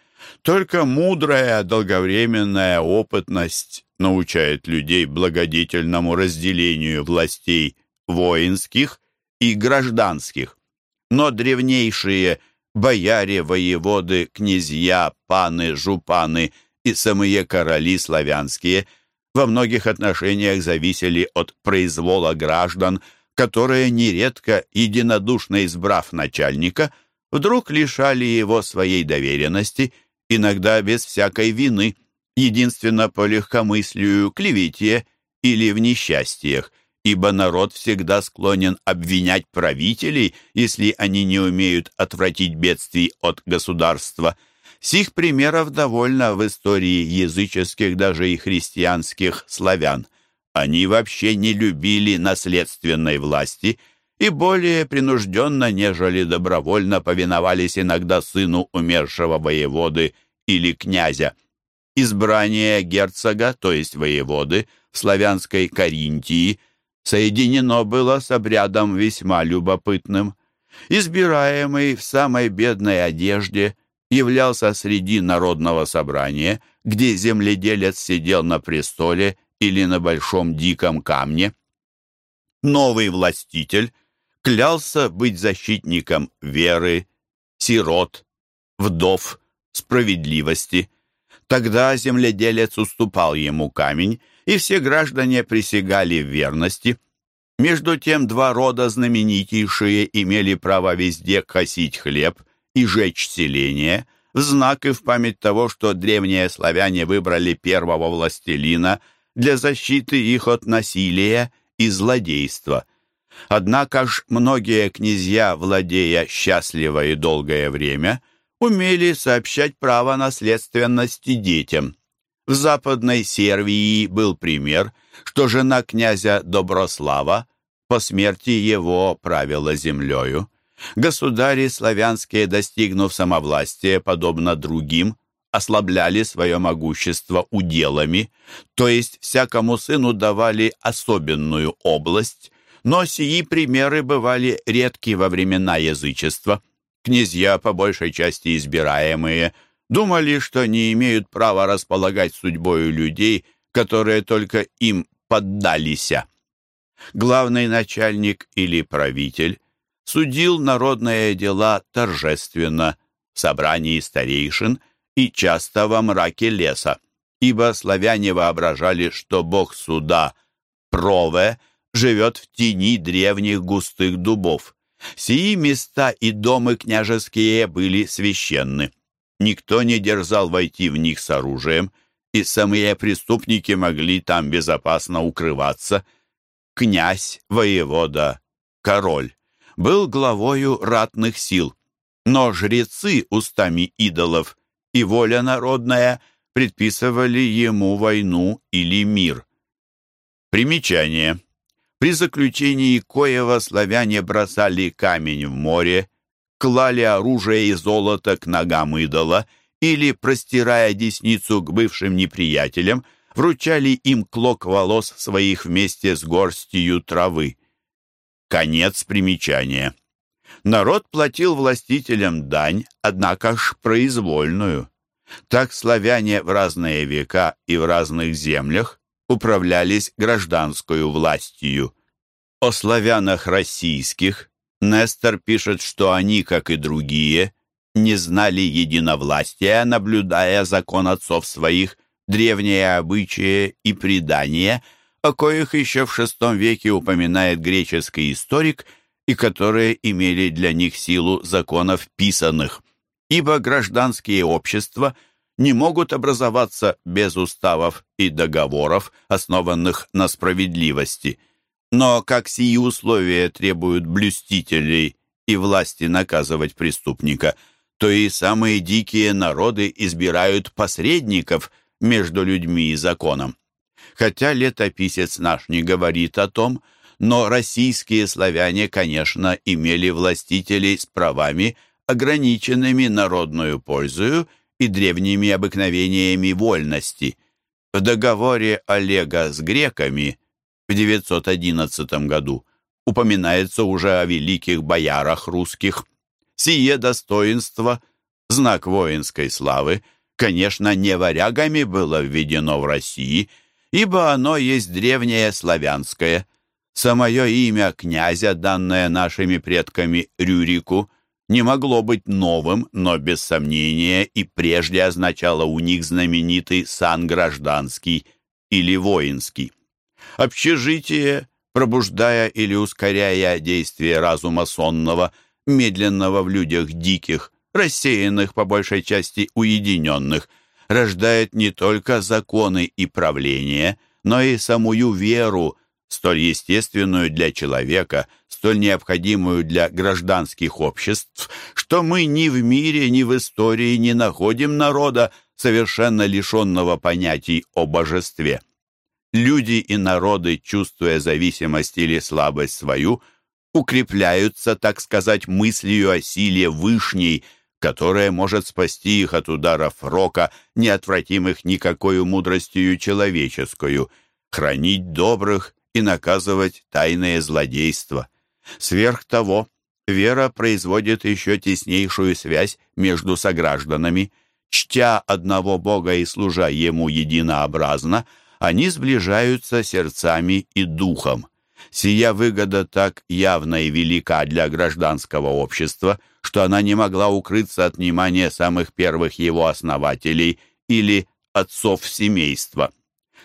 Только мудрая долговременная опытность научает людей благодетельному разделению властей воинских и гражданских. Но древнейшие бояре, воеводы, князья, паны, жупаны и самые короли славянские. Во многих отношениях зависели от произвола граждан, которые нередко, единодушно избрав начальника, вдруг лишали его своей доверенности, иногда без всякой вины – единственно по легкомыслию, клевете или в несчастьях, ибо народ всегда склонен обвинять правителей, если они не умеют отвратить бедствий от государства. Сих примеров довольно в истории языческих, даже и христианских славян. Они вообще не любили наследственной власти и более принужденно, нежели добровольно повиновались иногда сыну умершего воеводы или князя. Избрание герцога, то есть воеводы, в славянской Каринтии соединено было с обрядом весьма любопытным. Избираемый в самой бедной одежде являлся среди народного собрания, где земледелец сидел на престоле или на большом диком камне. Новый властитель клялся быть защитником веры, сирот, вдов, справедливости – Тогда земледелец уступал ему камень, и все граждане присягали в верности. Между тем два рода знаменитейшие имели право везде косить хлеб и жечь селение, в знак и в память того, что древние славяне выбрали первого властелина для защиты их от насилия и злодейства. Однако ж многие князья, владея счастливо и долгое время, умели сообщать право наследственности детям. В Западной Сервии был пример, что жена князя Доброслава по смерти его правила землею. Государи славянские, достигнув самовластия, подобно другим, ослабляли свое могущество уделами, то есть всякому сыну давали особенную область, но сии примеры бывали редки во времена язычества – Князья, по большей части избираемые, думали, что не имеют права располагать судьбою людей, которые только им поддались. Главный начальник или правитель судил народные дела торжественно, в собрании старейшин и часто во мраке леса, ибо славяне воображали, что бог суда, Прове, живет в тени древних густых дубов. Сии места и домы княжеские были священны. Никто не дерзал войти в них с оружием, и самые преступники могли там безопасно укрываться. Князь, воевода, король был главою ратных сил, но жрецы устами идолов и воля народная предписывали ему войну или мир. Примечание. При заключении Коева славяне бросали камень в море, клали оружие и золото к ногам идола или, простирая десницу к бывшим неприятелям, вручали им клок волос своих вместе с горстью травы. Конец примечания. Народ платил властителям дань, однако ж произвольную. Так славяне в разные века и в разных землях управлялись гражданскую властью. О славянах российских Нестор пишет, что они, как и другие, не знали единовластия, наблюдая закон отцов своих, древние обычаи и предания, о коих еще в VI веке упоминает греческий историк и которые имели для них силу законов писанных. Ибо гражданские общества не могут образоваться без уставов и договоров, основанных на справедливости. Но как сии условия требуют блюстителей и власти наказывать преступника – то и самые дикие народы избирают посредников между людьми и законом. Хотя летописец наш не говорит о том, но российские славяне, конечно, имели властителей с правами, ограниченными народную пользою и древними обыкновениями вольности. В договоре Олега с греками в 911 году упоминается уже о великих боярах русских, Сие достоинство, знак воинской славы, конечно, не варягами было введено в России, ибо оно есть древнее славянское. Самое имя князя, данное нашими предками Рюрику, не могло быть новым, но без сомнения и прежде означало у них знаменитый сан гражданский или воинский. Общежитие, пробуждая или ускоряя действие разума сонного – медленного в людях диких, рассеянных по большей части уединенных, рождает не только законы и правления, но и самую веру, столь естественную для человека, столь необходимую для гражданских обществ, что мы ни в мире, ни в истории не находим народа, совершенно лишенного понятий о божестве. Люди и народы, чувствуя зависимость или слабость свою, укрепляются, так сказать, мыслью о силе вышней, которая может спасти их от ударов рока, неотвратимых никакой мудростью человеческую, хранить добрых и наказывать тайные злодейства. Сверх того, вера производит еще теснейшую связь между согражданами. Чтя одного Бога и служа Ему единообразно, они сближаются сердцами и духом. Сия выгода так явна и велика для гражданского общества, что она не могла укрыться от внимания самых первых его основателей или отцов семейства.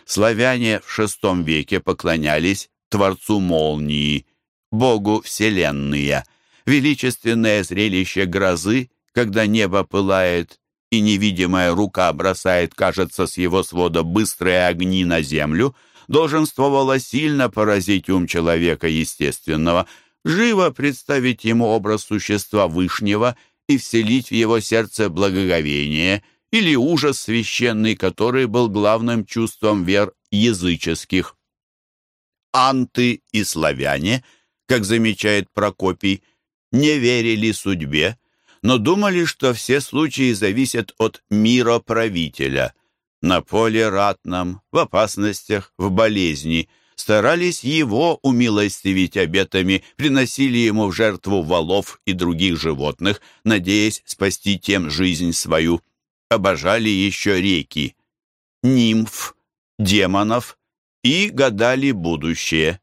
Славяне в VI веке поклонялись Творцу молнии, Богу Вселенная, величественное зрелище грозы, когда небо пылает и невидимая рука бросает, кажется, с его свода быстрые огни на землю – долженствовало сильно поразить ум человека естественного, живо представить ему образ существа Вышнего и вселить в его сердце благоговение или ужас священный, который был главным чувством вер языческих. Анты и славяне, как замечает Прокопий, не верили судьбе, но думали, что все случаи зависят от мира правителя – на поле ратном, в опасностях, в болезни, старались его умилостивить обетами, приносили ему в жертву волов и других животных, надеясь спасти тем жизнь свою. Обожали еще реки, нимф, демонов и гадали будущее.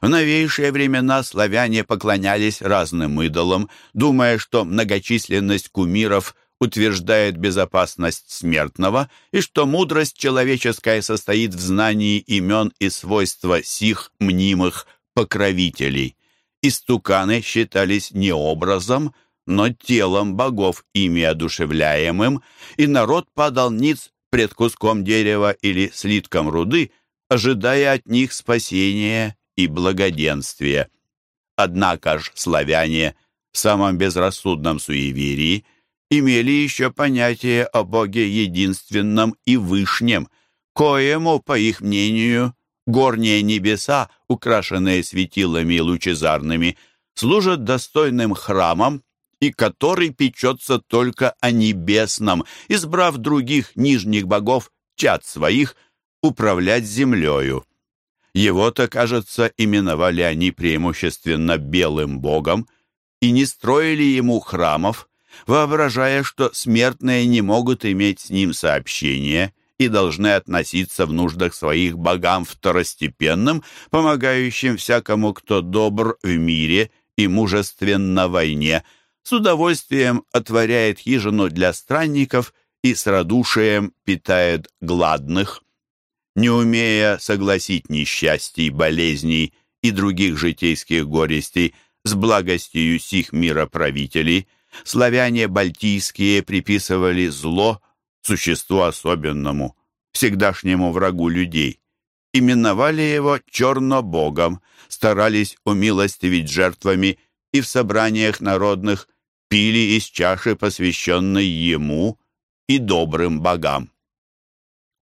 В новейшие времена славяне поклонялись разным идолам, думая, что многочисленность кумиров утверждает безопасность смертного и что мудрость человеческая состоит в знании имен и свойства сих мнимых покровителей. Истуканы считались не образом, но телом богов ими одушевляемым, и народ падал ниц пред куском дерева или слитком руды, ожидая от них спасения и благоденствия. Однако ж славяне в самом безрассудном суеверии – имели еще понятие о Боге единственном и вышнем, коему, по их мнению, горние небеса, украшенные светилами лучезарными, служат достойным храмом и который печется только о небесном, избрав других нижних богов, чад своих, управлять землею. Его-то, кажется, именовали они преимущественно белым богом и не строили ему храмов, воображая, что смертные не могут иметь с ним сообщения и должны относиться в нуждах своих богам второстепенным, помогающим всякому, кто добр в мире и мужествен на войне, с удовольствием отворяет хижину для странников и с радушием питает гладных. Не умея согласить несчастий, болезней и других житейских горестей с благостью сих мироправителей, славяне бальтийские приписывали зло существу особенному, всегдашнему врагу людей. Именовали его чернобогом, старались умилостивить жертвами и в собраниях народных пили из чаши, посвященной ему и добрым богам.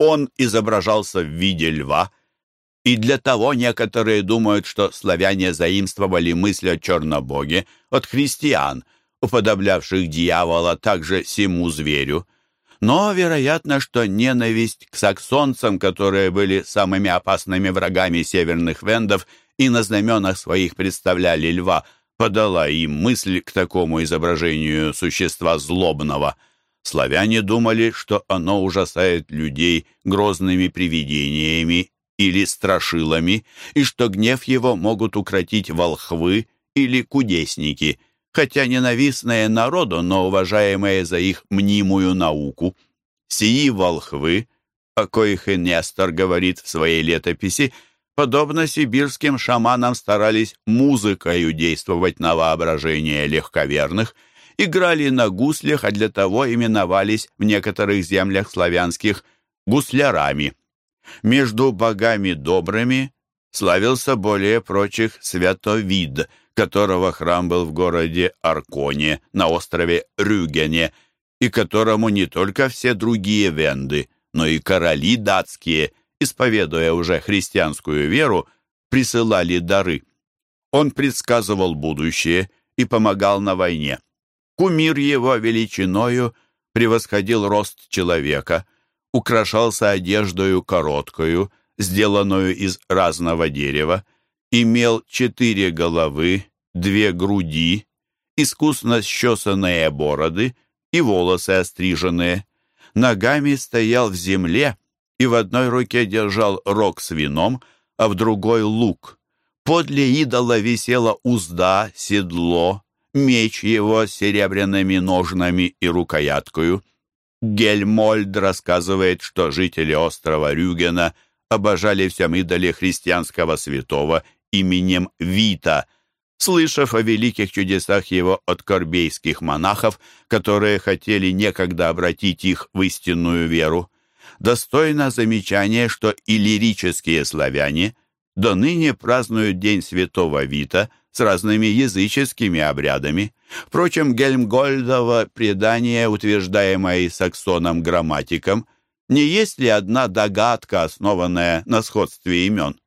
Он изображался в виде льва, и для того некоторые думают, что славяне заимствовали мысль о чернобоге от христиан, уподоблявших дьявола также сему зверю – но вероятно, что ненависть к саксонцам, которые были самыми опасными врагами северных вендов и на знаменах своих представляли льва, подала им мысль к такому изображению существа злобного. Славяне думали, что оно ужасает людей грозными привидениями или страшилами, и что гнев его могут укротить волхвы или кудесники – хотя ненавистные народу, но уважаемые за их мнимую науку. Сии волхвы, о коих и Нестор говорит в своей летописи, подобно сибирским шаманам старались музыкою действовать на воображение легковерных, играли на гуслях, а для того именовались в некоторых землях славянских гуслярами. Между богами добрыми славился более прочих святовид – которого храм был в городе Арконе на острове Рюгене, и которому не только все другие венды, но и короли датские, исповедуя уже христианскую веру, присылали дары. Он предсказывал будущее и помогал на войне. Кумир его величиною превосходил рост человека, украшался одеждою короткою, сделанную из разного дерева, имел четыре головы, две груди, искусно счесанные бороды и волосы остриженные. Ногами стоял в земле и в одной руке держал рог с вином, а в другой — лук. Подле идола висела узда, седло, меч его с серебряными ножнами и рукояткою. Гельмольд рассказывает, что жители острова Рюгена обожали всем идоле христианского святого именем Вита, слышав о великих чудесах его от корбейских монахов, которые хотели некогда обратить их в истинную веру. Достойно замечания, что и лирические славяне до ныне празднуют День Святого Вита с разными языческими обрядами. Впрочем, Гельмгольдово предание, утверждаемое саксоном-грамматиком, не есть ли одна догадка, основанная на сходстве имен?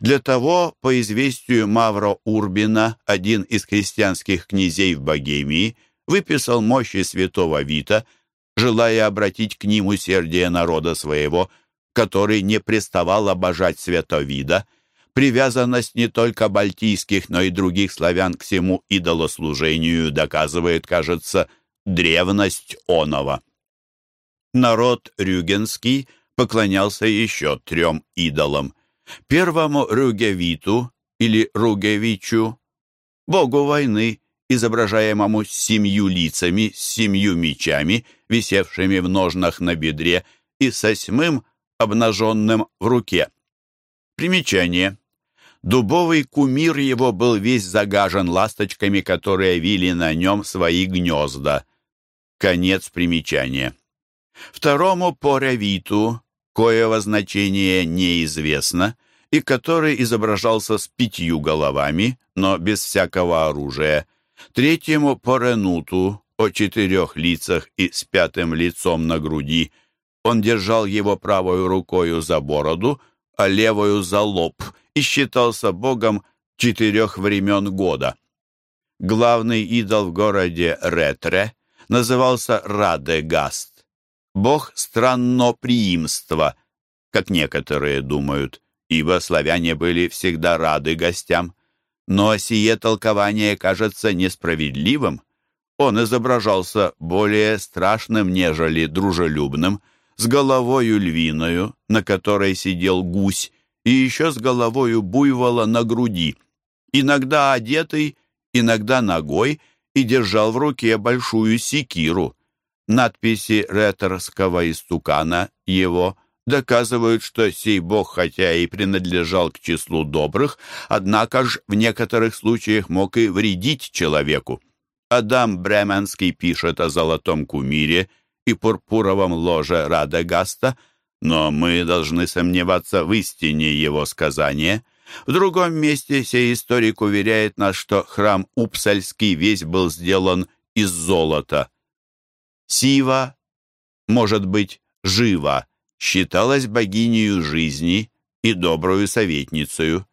Для того, по известию Мавро Урбина, один из крестьянских князей в Богемии, выписал мощи святого Вита, желая обратить к ним усердие народа своего, который не преставал обожать святовида, привязанность не только бальтийских, но и других славян к всему идолослужению доказывает, кажется, древность онова. Народ рюгенский поклонялся еще трем идолам Первому Ругевиту или Ругевичу, богу войны, изображаемому с семью лицами, с семью мечами, висевшими в ножнах на бедре, и со осьмым, обнаженным в руке. Примечание. Дубовый кумир его был весь загажен ласточками, которые вили на нем свои гнезда. Конец примечания. Второму Поревиту коего значение неизвестно, и который изображался с пятью головами, но без всякого оружия, третьему Поренуту о четырех лицах и с пятым лицом на груди. Он держал его правой рукою за бороду, а левую за лоб и считался богом четырех времен года. главный идол в городе Ретре, назывался Радегаст, бог странноприимства, как некоторые думают, ибо славяне были всегда рады гостям. Но сие толкование кажется несправедливым. Он изображался более страшным, нежели дружелюбным, с головою львиною, на которой сидел гусь, и еще с головою буйвола на груди, иногда одетый, иногда ногой, и держал в руке большую секиру. Надписи реторского истукана его доказывают, что сей бог, хотя и принадлежал к числу добрых, однако ж в некоторых случаях мог и вредить человеку. Адам Бременский пишет о золотом кумире и пурпуровом ложе Радегаста, но мы должны сомневаться в истине его сказания. В другом месте сей историк уверяет нас, что храм Упсальский весь был сделан из золота. Сива, может быть, жива, считалась богинею жизни и добрую советницею.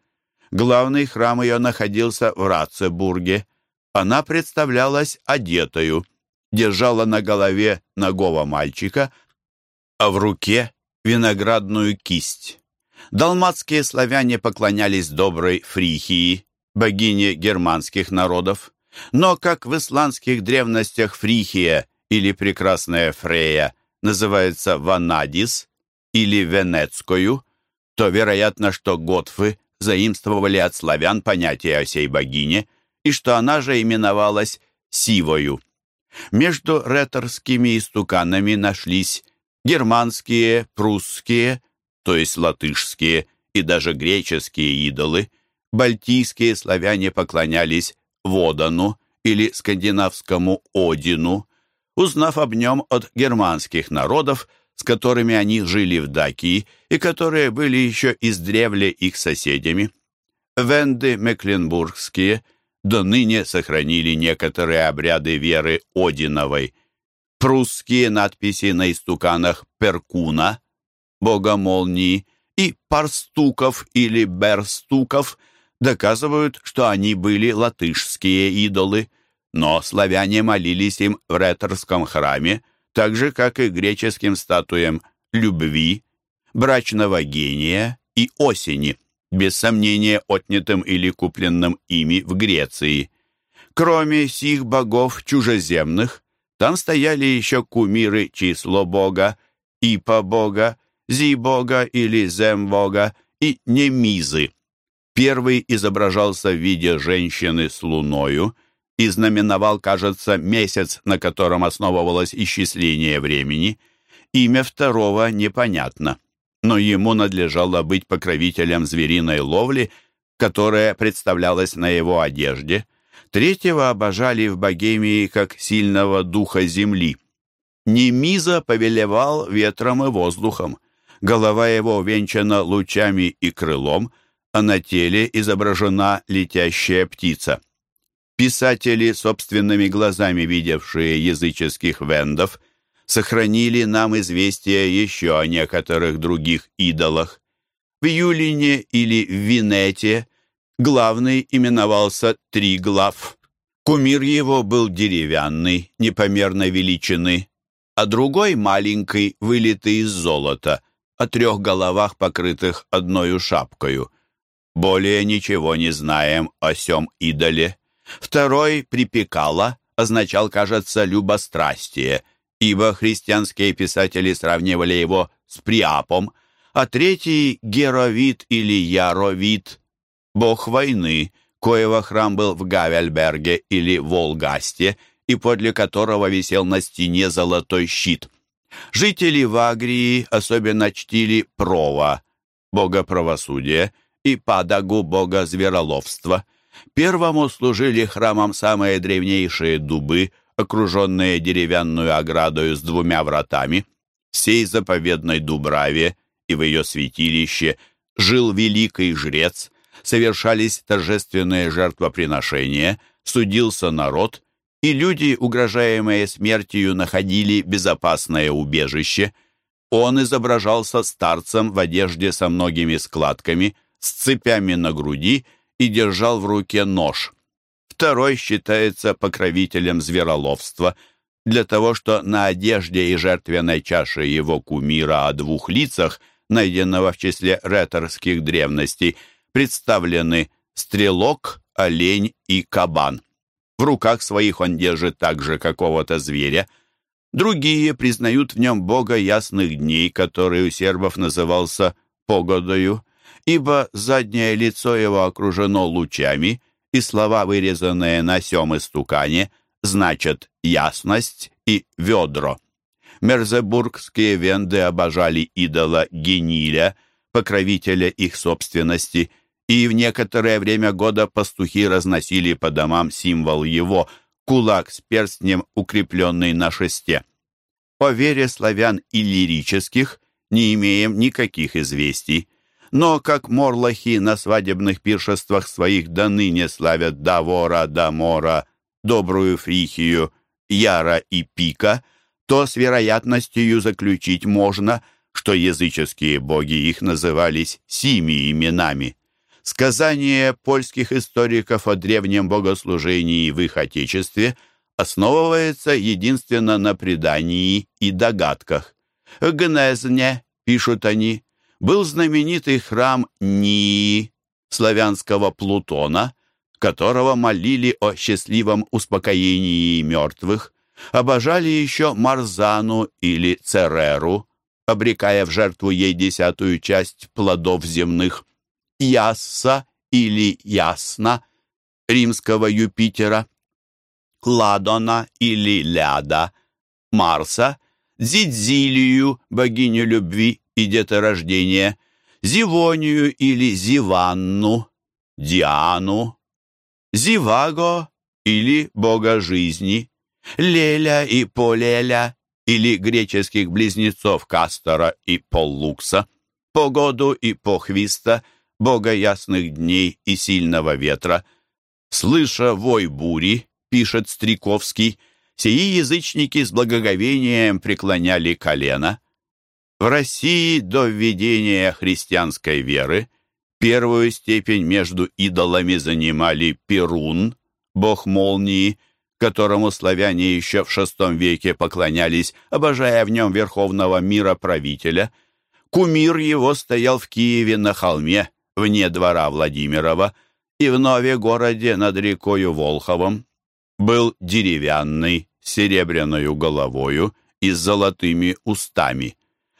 Главный храм ее находился в Ратцебурге. Она представлялась одетою, держала на голове ногого мальчика, а в руке виноградную кисть. Далматские славяне поклонялись доброй Фрихии, богине германских народов. Но как в исландских древностях Фрихия или прекрасная Фрея называется Ванадис или Венецкою, то вероятно, что готфы заимствовали от славян понятие о сей богине и что она же именовалась Сивою. Между реторскими истуканами нашлись германские, прусские, то есть латышские и даже греческие идолы, бальтийские славяне поклонялись Водану или скандинавскому Одину, узнав об нем от германских народов, с которыми они жили в Дакии и которые были еще издревле их соседями. Венды Мекленбургские до ныне сохранили некоторые обряды веры Одиновой. Прусские надписи на истуканах Перкуна, бога молнии, и Парстуков или Берстуков доказывают, что они были латышские идолы, но славяне молились им в Реторском храме, так же, как и греческим статуям любви, брачного гения и осени, без сомнения отнятым или купленным ими в Греции. Кроме сих богов чужеземных, там стояли еще кумиры число бога, ипа бога, зи-бога или зем-бога и немизы. Первый изображался в виде женщины с луною, и знаменовал, кажется, месяц, на котором основывалось исчисление времени. Имя второго непонятно, но ему надлежало быть покровителем звериной ловли, которая представлялась на его одежде. Третьего обожали в Богемии как сильного духа земли. Немиза повелевал ветром и воздухом. Голова его увенчана лучами и крылом, а на теле изображена летящая птица. Писатели, собственными глазами видевшие языческих вендов, сохранили нам известие еще о некоторых других идолах. В Юлине или в Винете главный именовался Триглав. Кумир его был деревянный, непомерной величины, а другой маленький, вылитый из золота, о трех головах, покрытых одною шапкою. Более ничего не знаем о сем идоле. Второй «припекало» означал, кажется, любострастие, ибо христианские писатели сравнивали его с Приапом, а третий — Геровит или Яровит, бог войны, коего храм был в Гавельберге или Волгасте, и подле которого висел на стене золотой щит. Жители Вагрии особенно чтили Прова, бога правосудия, и Падагу, бога звероловства — Первому служили храмом самые древнейшие дубы, окруженные деревянную оградою с двумя вратами. Сей заповедной Дубраве и в ее святилище жил великий жрец, совершались торжественные жертвоприношения, судился народ, и люди, угрожаемые смертью, находили безопасное убежище. Он изображался старцем в одежде со многими складками, с цепями на груди и держал в руке нож. Второй считается покровителем звероловства, для того, что на одежде и жертвенной чаше его кумира о двух лицах, найденного в числе реторских древностей, представлены стрелок, олень и кабан. В руках своих он держит также какого-то зверя. Другие признают в нем бога ясных дней, который у сербов назывался погодою, ибо заднее лицо его окружено лучами, и слова, вырезанные на сем истукане, значат «ясность» и «ведро». Мерзебургские венды обожали идола Гениля, покровителя их собственности – и в некоторое время года пастухи разносили по домам символ его – кулак с перстнем, укрепленный на шесте. О вере славян иллирических не имеем никаких известий, но как морлохи на свадебных пиршествах своих до ныне славят Давора, Дамора, Добрую Фрихию, Яра и Пика, то с вероятностью заключить можно, что языческие боги их назывались сими именами. Сказание польских историков о древнем богослужении в их отечестве основывается единственно на предании и догадках. В Гнезне, пишут они, был знаменитый храм Нии, славянского Плутона, которого молили о счастливом успокоении мертвых, обожали еще Марзану или Цереру, обрекая в жертву ей десятую часть плодов земных. Ясса или Ясна, римского Юпитера, Ладона или Ляда, Марса, Зидзилию, богиню любви и деторождения, Зивонию или Зиванну, Диану, Зиваго или бога жизни, Леля и Полеля или греческих близнецов Кастора и Поллукса, Погоду и Похвиста – бога ясных дней и сильного ветра. Слыша вой бури, пишет Стриковский, сии язычники с благоговением преклоняли колено. В России до введения христианской веры первую степень между идолами занимали Перун, бог молнии, которому славяне еще в VI веке поклонялись, обожая в нем верховного мира правителя. Кумир его стоял в Киеве на холме, вне двора Владимирова и в Нове-городе над рекою Волховом, был деревянный, с серебряную головою и с золотыми устами.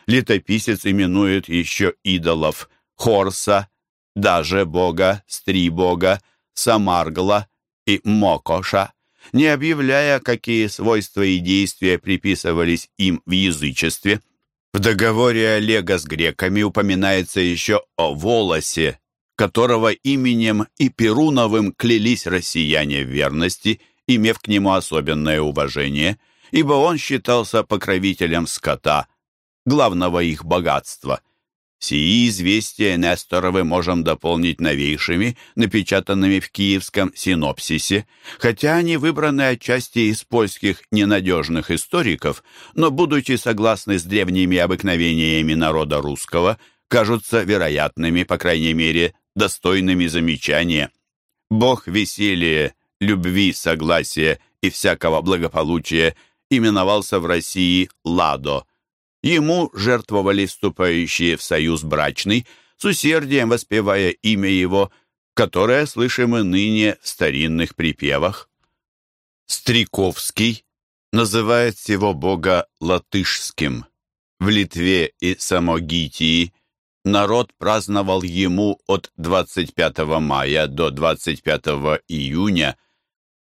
Летописец именует еще идолов Хорса, даже бога, Стрибога, Самаргла и Мокоша, не объявляя, какие свойства и действия приписывались им в язычестве – в договоре Олега с греками упоминается еще о волосе, которого именем и Перуновым клялись россияне в верности, имев к нему особенное уважение, ибо он считался покровителем скота, главного их богатства. Сии известия Несторовы можем дополнить новейшими, напечатанными в киевском синопсисе, хотя они выбраны отчасти из польских ненадежных историков, но, будучи согласны с древними обыкновениями народа русского, кажутся вероятными, по крайней мере, достойными замечания. Бог веселья, любви, согласия и всякого благополучия именовался в России Ладо – Ему жертвовали вступающие в союз брачный, с усердием воспевая имя его, которое слышим и ныне в старинных припевах. Стриковский называет всего бога латышским. В Литве и Самогитии народ праздновал ему от 25 мая до 25 июня,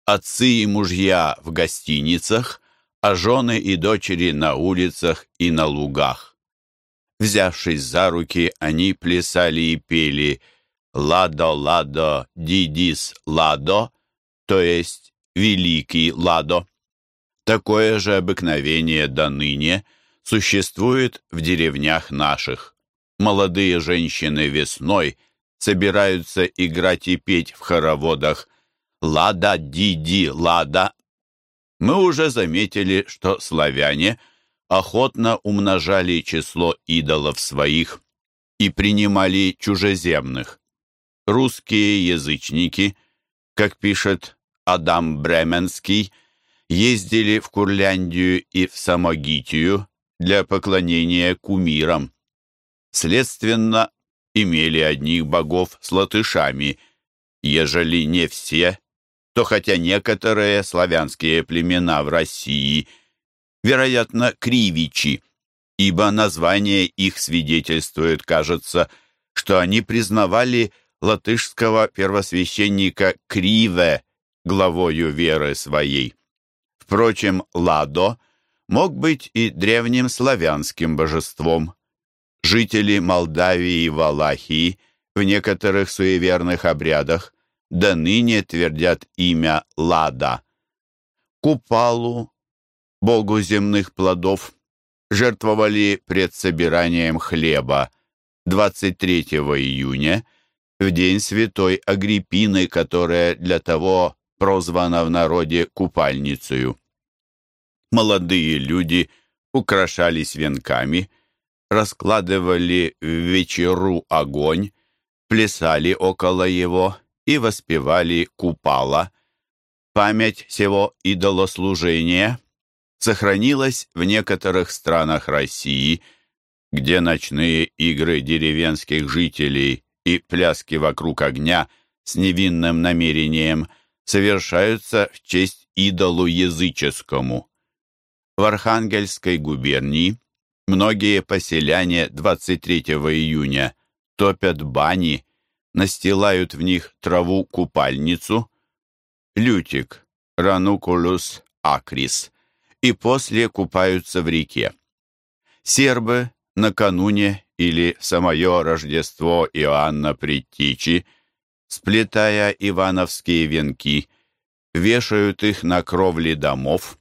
отцы и мужья в гостиницах, а жены и дочери на улицах и на лугах. Взявшись за руки, они плясали и пели «Ладо, ладо, дидис, ладо», то есть «Великий ладо». Такое же обыкновение до ныне существует в деревнях наших. Молодые женщины весной собираются играть и петь в хороводах «Лада, диди, лада, мы уже заметили, что славяне охотно умножали число идолов своих и принимали чужеземных. Русские язычники, как пишет Адам Бременский ездили в Курляндию и в Самогитию для поклонения кумирам. Следственно, имели одних богов с латышами, ежели не все, то хотя некоторые славянские племена в России, вероятно, кривичи, ибо название их свидетельствует, кажется, что они признавали латышского первосвященника Криве главою веры своей. Впрочем, Ладо мог быть и древним славянским божеством. Жители Молдавии и Валахии в некоторых суеверных обрядах до ныне твердят имя Лада. Купалу, богу земных плодов, жертвовали пред собиранием хлеба 23 июня, в день святой Агриппины, которая для того прозвана в народе купальницею. Молодые люди украшались венками, раскладывали в вечеру огонь, плясали около его и воспевали купала. Память всего идолослужения сохранилась в некоторых странах России, где ночные игры деревенских жителей и пляски вокруг огня с невинным намерением совершаются в честь идолу языческому. В Архангельской губернии многие поселяне 23 июня топят бани, настилают в них траву-купальницу, лютик, ранукулус акрис, и после купаются в реке. Сербы накануне или самое Рождество Иоанна Предтичи, сплетая ивановские венки, вешают их на кровли домов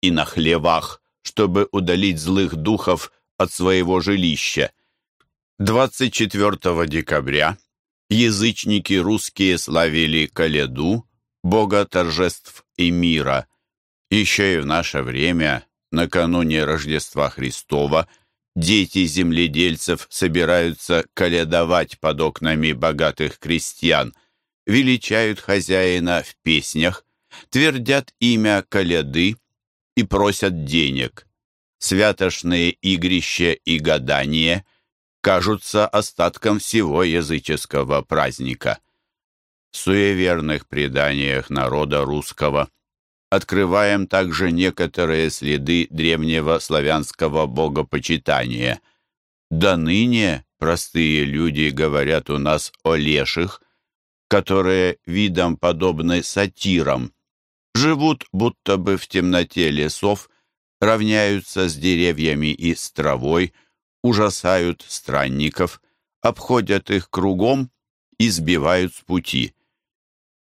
и на хлевах, чтобы удалить злых духов от своего жилища. 24 декабря язычники русские славили Каледу, бога торжеств и мира. Еще и в наше время, накануне Рождества Христова, дети земледельцев собираются каледовать под окнами богатых крестьян, величают хозяина в песнях, твердят имя Каледы и просят денег. Святошные игрища и гадания – кажутся остатком всего языческого праздника. В суеверных преданиях народа русского открываем также некоторые следы древнего славянского богопочитания. До ныне простые люди говорят у нас о леших, которые видом подобны сатирам, живут будто бы в темноте лесов, равняются с деревьями и с травой, ужасают странников, обходят их кругом и сбивают с пути.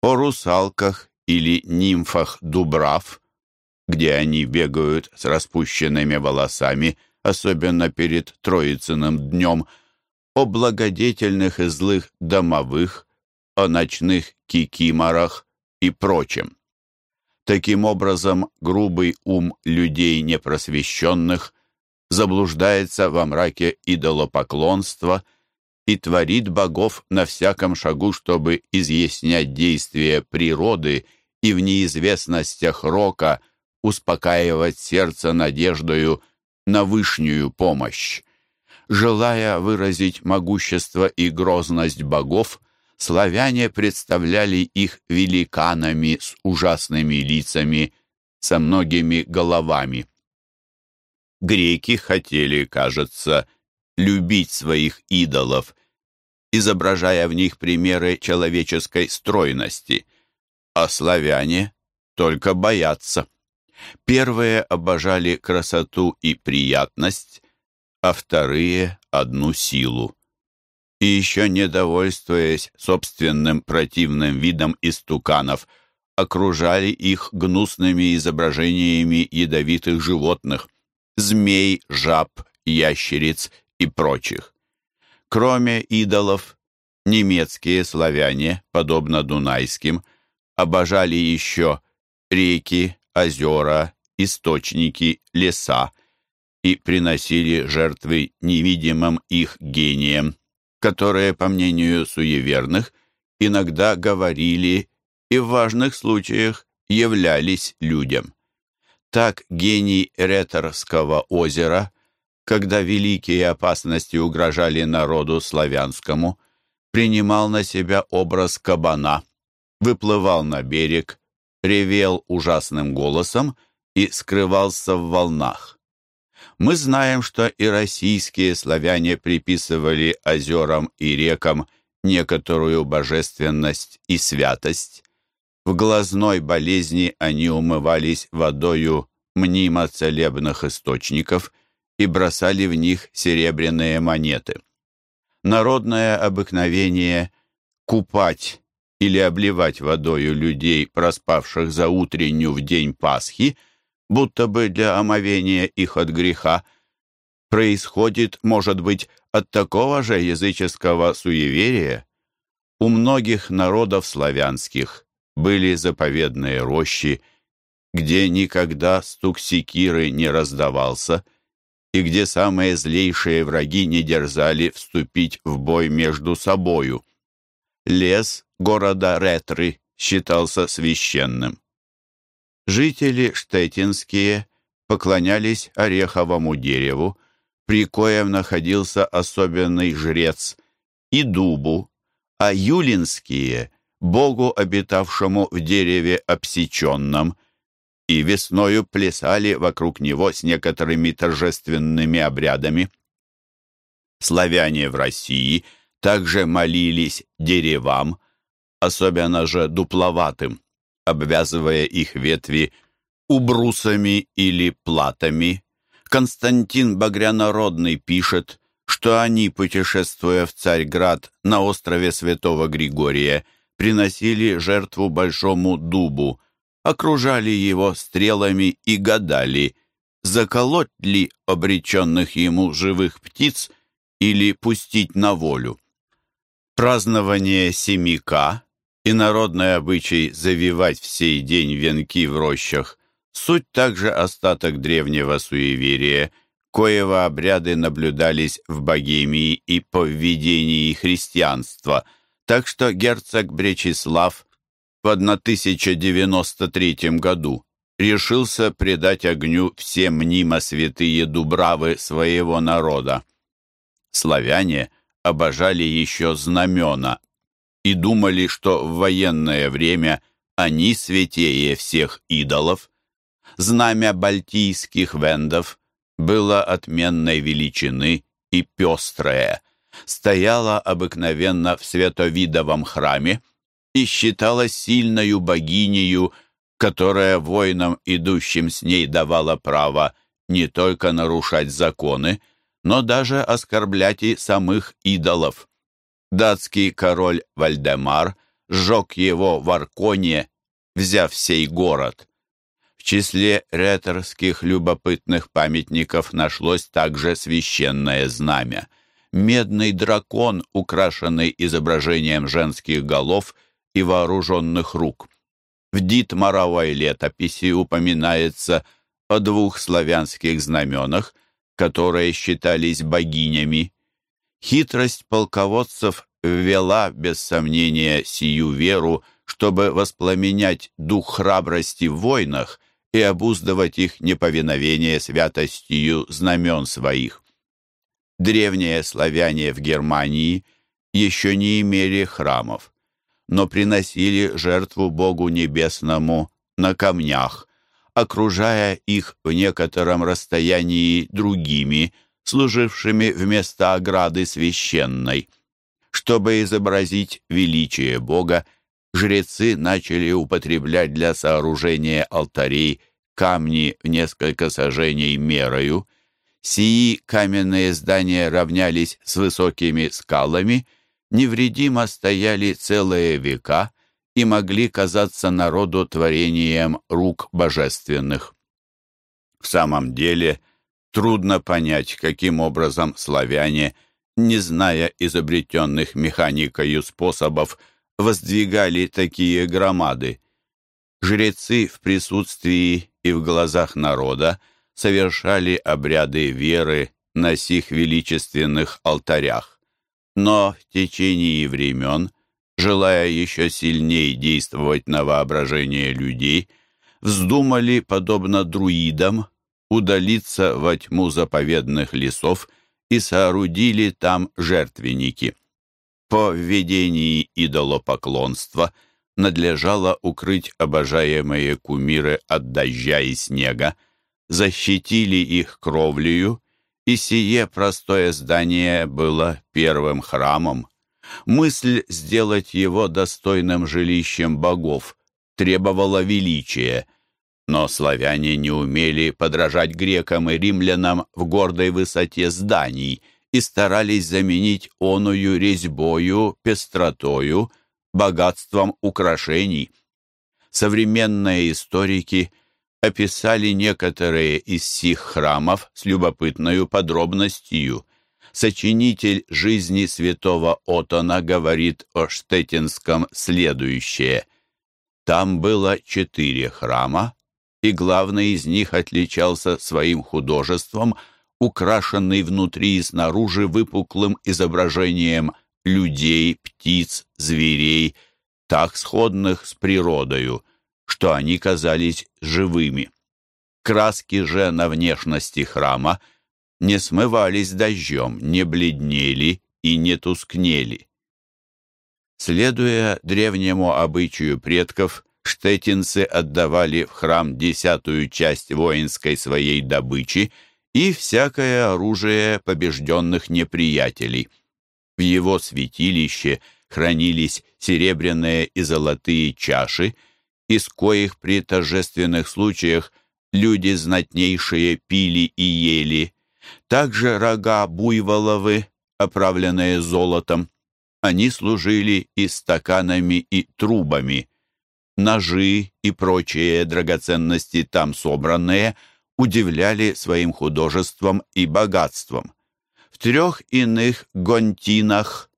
О русалках или нимфах Дубрав, где они бегают с распущенными волосами, особенно перед Троицыным днем, о благодетельных и злых домовых, о ночных кикиморах и прочем. Таким образом, грубый ум людей непросвещенных заблуждается во мраке идолопоклонства и творит богов на всяком шагу, чтобы изъяснять действия природы и в неизвестностях рока успокаивать сердце надеждою на вышнюю помощь. Желая выразить могущество и грозность богов, славяне представляли их великанами с ужасными лицами, со многими головами. Греки хотели, кажется, любить своих идолов, изображая в них примеры человеческой стройности, а славяне только боятся. Первые обожали красоту и приятность, а вторые — одну силу. И еще недовольствуясь собственным противным видом истуканов, окружали их гнусными изображениями ядовитых животных — змей, жаб, ящериц и прочих. Кроме идолов, немецкие славяне, подобно дунайским, обожали еще реки, озера, источники, леса и приносили жертвы невидимым их гениям, которые, по мнению суеверных, иногда говорили и в важных случаях являлись людям. Так гений Реторского озера, когда великие опасности угрожали народу славянскому, принимал на себя образ кабана, выплывал на берег, ревел ужасным голосом и скрывался в волнах. Мы знаем, что и российские славяне приписывали озерам и рекам некоторую божественность и святость. В глазной болезни они умывались водою мнимо целебных источников и бросали в них серебряные монеты. Народное обыкновение купать или обливать водою людей, проспавших за утренню в день Пасхи, будто бы для омовения их от греха, происходит, может быть, от такого же языческого суеверия. У многих народов славянских были заповедные рощи, где никогда стук секиры не раздавался и где самые злейшие враги не дерзали вступить в бой между собою. Лес города Ретры считался священным. Жители штетинские поклонялись ореховому дереву, при коем находился особенный жрец, и дубу, а юлинские — богу, обитавшему в дереве обсеченном, и весною плясали вокруг него с некоторыми торжественными обрядами. Славяне в России также молились деревам, особенно же дупловатым, обвязывая их ветви убрусами или платами. Константин Багрянородный пишет, что они, путешествуя в Царьград на острове Святого Григория, приносили жертву большому дубу, окружали его стрелами и гадали, заколоть ли обреченных ему живых птиц или пустить на волю. Празднование Семика и народный обычай завивать в сей день венки в рощах суть также остаток древнего суеверия, коего обряды наблюдались в Богемии и по введении христианства, так что герцог Бречеслав в 1093 году решился предать огню все мнимо святые дубравы своего народа. Славяне – обожали еще знамена и думали, что в военное время они святее всех идолов. Знамя бальтийских вендов было отменной величины и пестрое, стояло обыкновенно в световидовом храме и считалось сильною богинею, которая воинам, идущим с ней, давала право не только нарушать законы, но даже оскорблять и самых идолов. Датский король Вальдемар сжег его в Арконе, взяв сей город. В числе реторских любопытных памятников нашлось также священное знамя. Медный дракон, украшенный изображением женских голов и вооруженных рук. В Дитмаровой летописи упоминается о двух славянских знаменах – которые считались богинями. Хитрость полководцев ввела, без сомнения, сию веру, чтобы воспламенять дух храбрости в войнах и обуздывать их неповиновение святостью знамен своих. Древние славяне в Германии еще не имели храмов, но приносили жертву Богу Небесному на камнях, окружая их в некотором расстоянии другими, служившими вместо ограды священной. Чтобы изобразить величие Бога, жрецы начали употреблять для сооружения алтарей камни в несколько сажений мерою. Сии каменные здания равнялись с высокими скалами, невредимо стояли целые века и могли казаться народу творением рук божественных. В самом деле, трудно понять, каким образом славяне, не зная изобретенных механикою способов, воздвигали такие громады. Жрецы в присутствии и в глазах народа совершали обряды веры на сих величественных алтарях. Но в течение времен желая еще сильнее действовать на воображение людей, вздумали, подобно друидам, удалиться во тьму заповедных лесов и соорудили там жертвенники. По введении идолопоклонства надлежало укрыть обожаемые кумиры от дождя и снега, защитили их кровлею, и сие простое здание было первым храмом. Мысль сделать его достойным жилищем богов требовала величия, но славяне не умели подражать грекам и римлянам в гордой высоте зданий и старались заменить оную резьбою, пестротою, богатством украшений. Современные историки описали некоторые из сих храмов с любопытной подробностью. Сочинитель жизни святого Отона говорит о Штетинском следующее. Там было четыре храма, и главный из них отличался своим художеством, украшенный внутри и снаружи выпуклым изображением людей, птиц, зверей, так сходных с природою, что они казались живыми. Краски же на внешности храма не смывались дождем, не бледнели и не тускнели. Следуя древнему обычаю предков, штетинцы отдавали в храм десятую часть воинской своей добычи и всякое оружие побежденных неприятелей. В его святилище хранились серебряные и золотые чаши – из коих при торжественных случаях люди знатнейшие пили и ели. Также рога буйволовы, оправленные золотом. Они служили и стаканами, и трубами. Ножи и прочие драгоценности там собранные удивляли своим художеством и богатством. В трех иных гонтинах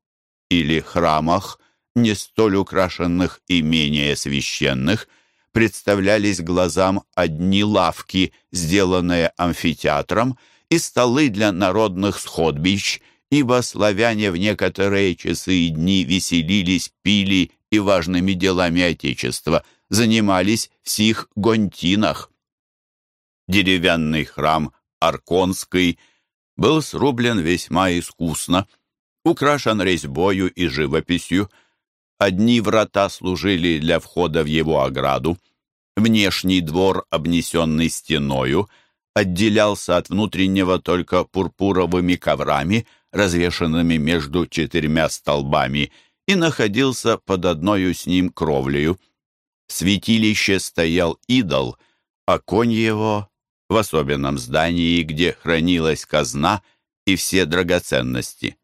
или храмах не столь украшенных и менее священных, представлялись глазам одни лавки, сделанные амфитеатром, и столы для народных сходбищ, ибо славяне в некоторые часы и дни веселились, пили и важными делами Отечества занимались в сих гонтинах. Деревянный храм Арконский был срублен весьма искусно, украшен резьбою и живописью, Одни врата служили для входа в его ограду. Внешний двор, обнесенный стеною, отделялся от внутреннего только пурпуровыми коврами, развешанными между четырьмя столбами, и находился под одною с ним кровлею. В святилище стоял идол, а конь его в особенном здании, где хранилась казна и все драгоценности.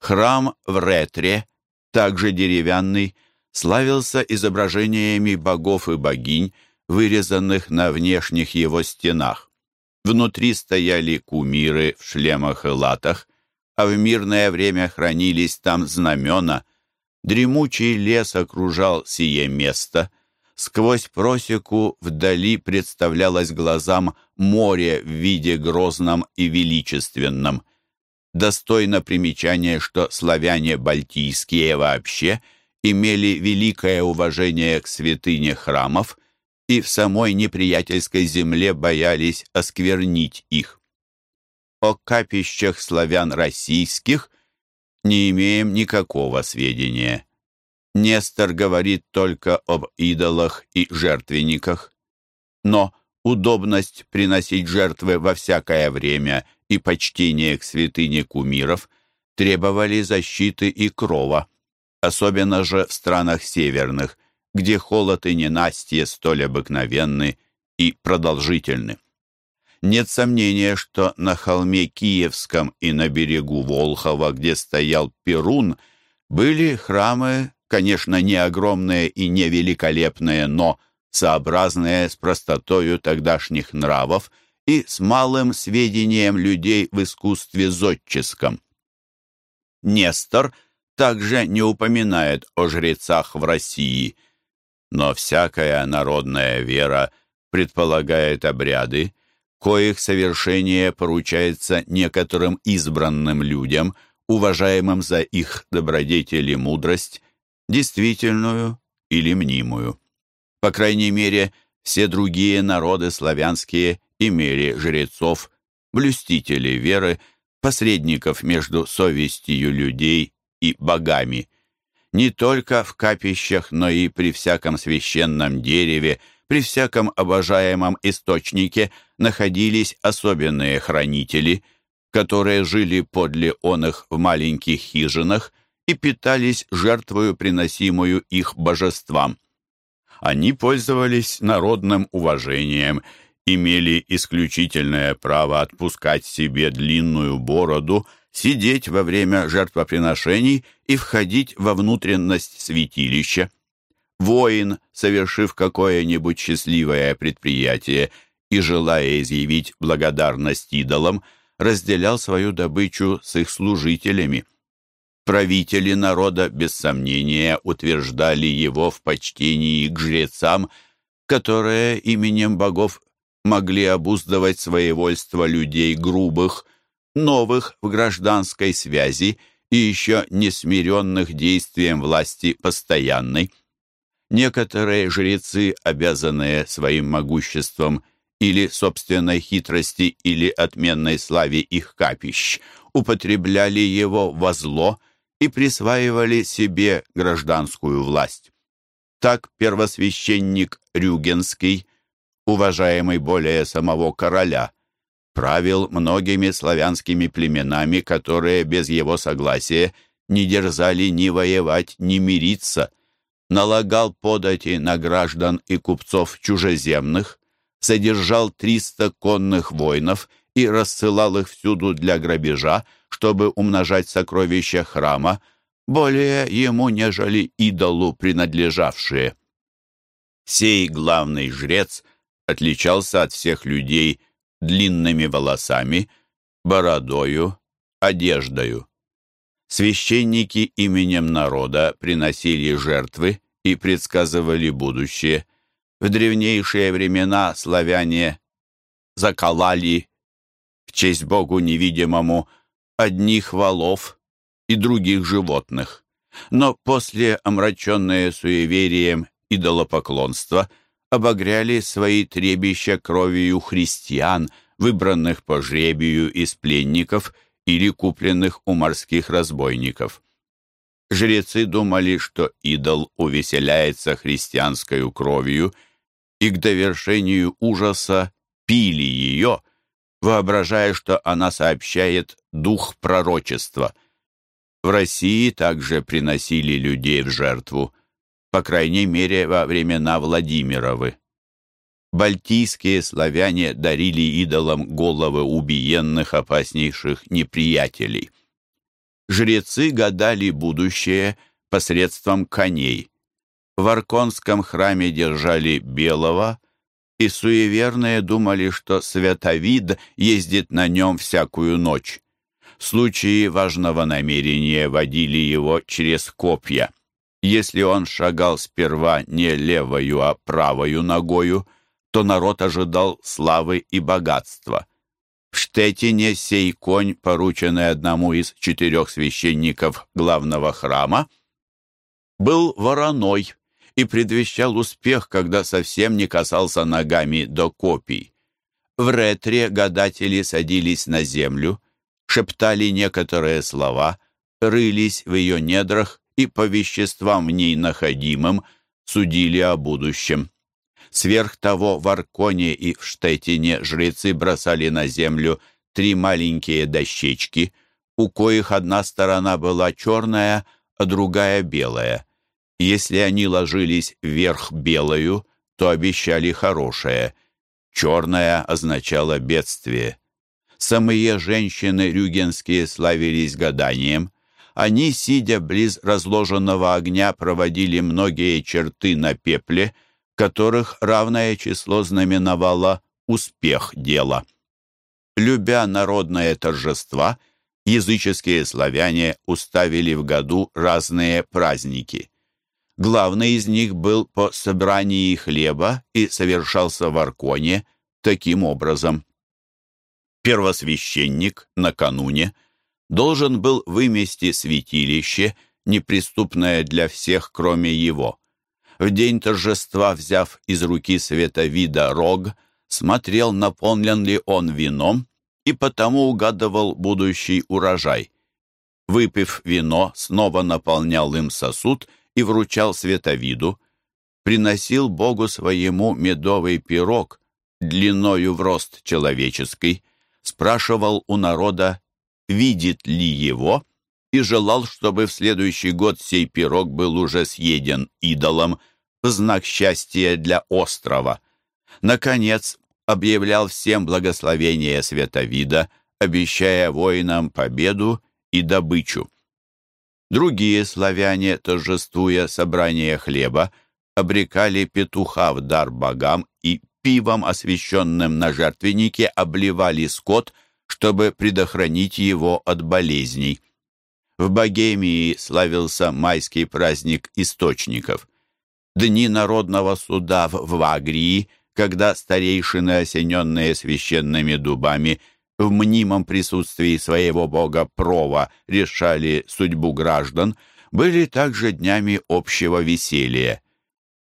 Храм в Ретре — также деревянный, славился изображениями богов и богинь, вырезанных на внешних его стенах. Внутри стояли кумиры в шлемах и латах, а в мирное время хранились там знамена. Дремучий лес окружал сие место. Сквозь просеку вдали представлялось глазам море в виде грозном и величественном. Достойно примечания, что славяне бальтийские вообще имели великое уважение к святыне храмов и в самой неприятельской земле боялись осквернить их. О капищах славян российских не имеем никакого сведения. Нестор говорит только об идолах и жертвенниках. Но удобность приносить жертвы во всякое время – и почтение к святыне кумиров требовали защиты и крова, особенно же в странах северных, где холод и ненастье столь обыкновенны и продолжительны. Нет сомнения, что на холме Киевском и на берегу Волхова, где стоял Перун, были храмы, конечно, не огромные и не великолепные, но сообразные с простотою тогдашних нравов – и с малым сведением людей в искусстве зодческом. Нестор также не упоминает о жрецах в России, но всякая народная вера предполагает обряды, коих совершение поручается некоторым избранным людям, уважаемым за их добродетель и мудрость, действительную или мнимую. По крайней мере, все другие народы славянские имели жрецов, блюстителей веры, посредников между совестью людей и богами. Не только в капищах, но и при всяком священном дереве, при всяком обожаемом источнике находились особенные хранители, которые жили подле оных в маленьких хижинах и питались жертвою, приносимую их божествам. Они пользовались народным уважением, имели исключительное право отпускать себе длинную бороду, сидеть во время жертвоприношений и входить во внутренность святилища. Воин, совершив какое-нибудь счастливое предприятие и желая изъявить благодарность идолам, разделял свою добычу с их служителями. Правители народа, без сомнения, утверждали его в почтении к жрецам, которые именем богов могли обуздывать своевольство людей грубых, новых в гражданской связи и еще не смиренных действием власти постоянной. Некоторые жрецы, обязанные своим могуществом или собственной хитрости или отменной славе их капищ, употребляли его во зло и присваивали себе гражданскую власть. Так первосвященник Рюгенский, уважаемый более самого короля, правил многими славянскими племенами, которые без его согласия не дерзали ни воевать, ни мириться, налагал подати на граждан и купцов чужеземных, содержал триста конных воинов и рассылал их всюду для грабежа, чтобы умножать сокровища храма, более ему, нежели идолу принадлежавшие. Сей главный жрец отличался от всех людей длинными волосами, бородою, одеждою. Священники именем народа приносили жертвы и предсказывали будущее. В древнейшие времена славяне заколали в честь Богу невидимому одних валов и других животных. Но после омраченные суеверием идолопоклонства обогряли свои требища кровью христиан, выбранных по жребию из пленников – или купленных у морских разбойников. Жрецы думали, что идол увеселяется христианской кровью, и к довершению ужаса пили ее, воображая, что она сообщает дух пророчества. В России также приносили людей в жертву, по крайней мере, во времена Владимировы. Бальтийские славяне дарили идолам головы убиенных опаснейших неприятелей. Жрецы гадали будущее посредством коней. В Арконском храме держали белого, и суеверные думали, что святовид ездит на нем всякую ночь. В случае важного намерения водили его через копья. Если он шагал сперва не левою, а правою ногою – то народ ожидал славы и богатства. В Штетине сей конь, порученный одному из четырех священников главного храма, был вороной и предвещал успех, когда совсем не касался ногами до копий. В ретре гадатели садились на землю, шептали некоторые слова, рылись в ее недрах и по веществам в ней находимым судили о будущем. Сверх того, в Арконе и в Штетине жрецы бросали на землю три маленькие дощечки, у коих одна сторона была черная, а другая белая. Если они ложились вверх белою, то обещали хорошее. Черная означала бедствие. Самые женщины рюгенские славились гаданием. Они, сидя близ разложенного огня, проводили многие черты на пепле — которых равное число знаменовало успех дела. Любя народное торжества, языческие славяне уставили в году разные праздники. Главный из них был по собрании хлеба и совершался в Арконе таким образом. Первосвященник накануне должен был вымести святилище неприступное для всех, кроме его. В день торжества, взяв из руки световида рог, смотрел, наполнен ли он вином, и потому угадывал будущий урожай. Выпив вино, снова наполнял им сосуд и вручал световиду, приносил Богу своему медовый пирог, длиною в рост человеческий, спрашивал у народа, видит ли его, и желал, чтобы в следующий год сей пирог был уже съеден идолом в знак счастья для острова. Наконец, объявлял всем благословение Световида, обещая воинам победу и добычу. Другие славяне, торжествуя собрание хлеба, обрекали петуха в дар богам и пивом, освященным на жертвеннике, обливали скот, чтобы предохранить его от болезней. В Богемии славился майский праздник источников. Дни народного суда в Вагрии, когда старейшины, осененные священными дубами, в мнимом присутствии своего бога Прова решали судьбу граждан, были также днями общего веселья.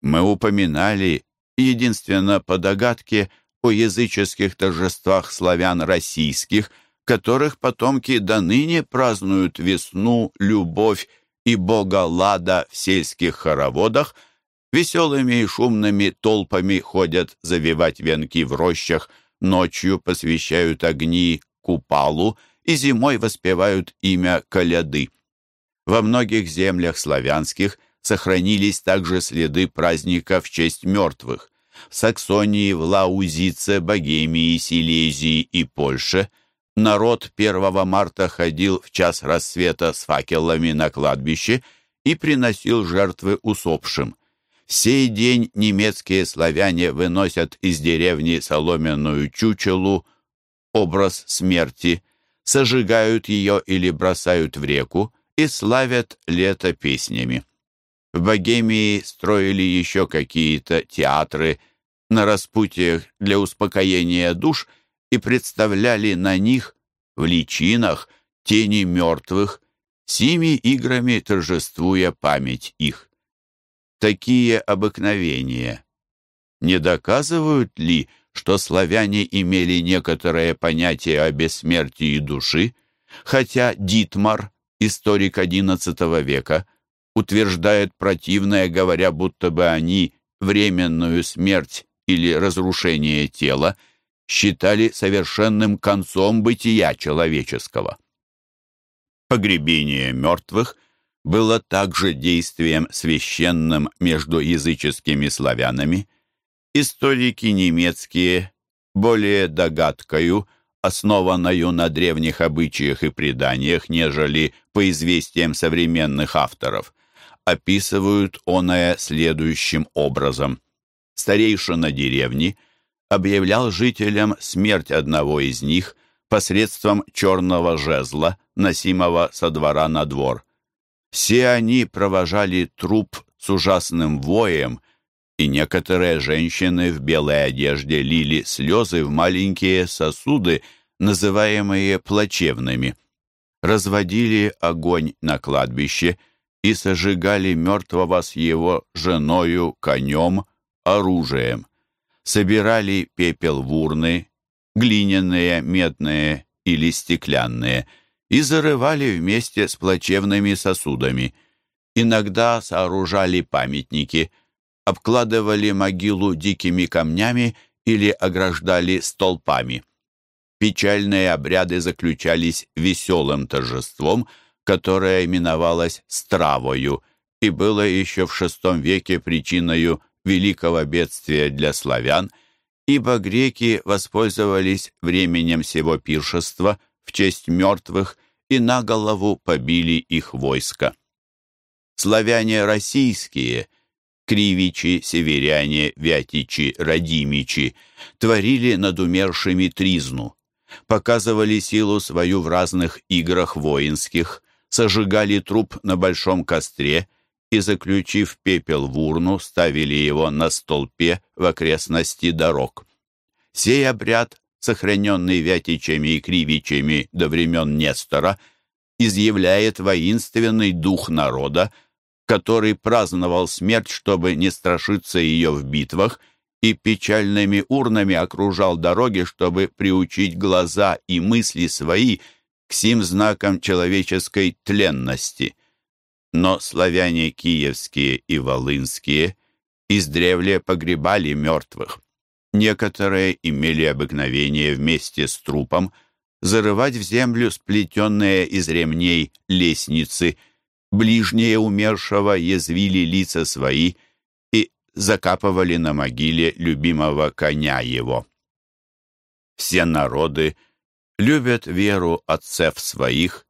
Мы упоминали, единственно по догадке, о языческих торжествах славян российских, которых потомки до ныне празднуют весну, любовь и бога Лада в сельских хороводах, веселыми и шумными толпами ходят завивать венки в рощах, ночью посвящают огни Купалу и зимой воспевают имя Коляды. Во многих землях славянских сохранились также следы праздника в честь мертвых. Саксонии, в Лаузице, Богемии, Силезии и Польше народ 1 марта ходил в час рассвета с факелами на кладбище и приносил жертвы усопшим. В сей день немецкие славяне выносят из деревни соломенную чучелу, образ смерти, сожигают ее или бросают в реку и славят лето песнями. В Богемии строили еще какие-то театры на распутьях для успокоения душ и представляли на них, в личинах, тени мертвых, сими играми торжествуя память их. Такие обыкновения не доказывают ли, что славяне имели некоторое понятие о бессмертии души, хотя Дитмар, историк XI века, утверждает противное, говоря, будто бы они временную смерть или разрушение тела считали совершенным концом бытия человеческого. Погребение мертвых было также действием священным между языческими славянами. Историки немецкие, более догадкою, основанную на древних обычаях и преданиях, нежели по известиям современных авторов, описывают оное следующим образом. Старейшина деревни объявлял жителям смерть одного из них посредством черного жезла, носимого со двора на двор. Все они провожали труп с ужасным воем, и некоторые женщины в белой одежде лили слезы в маленькие сосуды, называемые плачевными. Разводили огонь на кладбище – и сожигали мертвого с его женою, конем, оружием. Собирали пепел в урны, глиняные, медные или стеклянные, и зарывали вместе с плачевными сосудами. Иногда сооружали памятники, обкладывали могилу дикими камнями или ограждали столпами. Печальные обряды заключались веселым торжеством – которое именовалось Стравою и было еще в VI веке причиной великого бедствия для славян, ибо греки воспользовались временем сего пиршества в честь мертвых и на голову побили их войско. Славяне российские, кривичи, северяне, вятичи, радимичи, творили над умершими тризну, показывали силу свою в разных играх воинских, сожигали труп на большом костре и, заключив пепел в урну, ставили его на столпе в окрестности дорог. Сей обряд, сохраненный Вятичами и Кривичами до времен Нестора, изъявляет воинственный дух народа, который праздновал смерть, чтобы не страшиться ее в битвах, и печальными урнами окружал дороги, чтобы приучить глаза и мысли свои к сим знакам человеческой тленности. Но славяне киевские и волынские издревле погребали мертвых. Некоторые имели обыкновение вместе с трупом зарывать в землю сплетенные из ремней лестницы. Ближние умершего язвили лица свои и закапывали на могиле любимого коня его. Все народы любят веру отцев своих,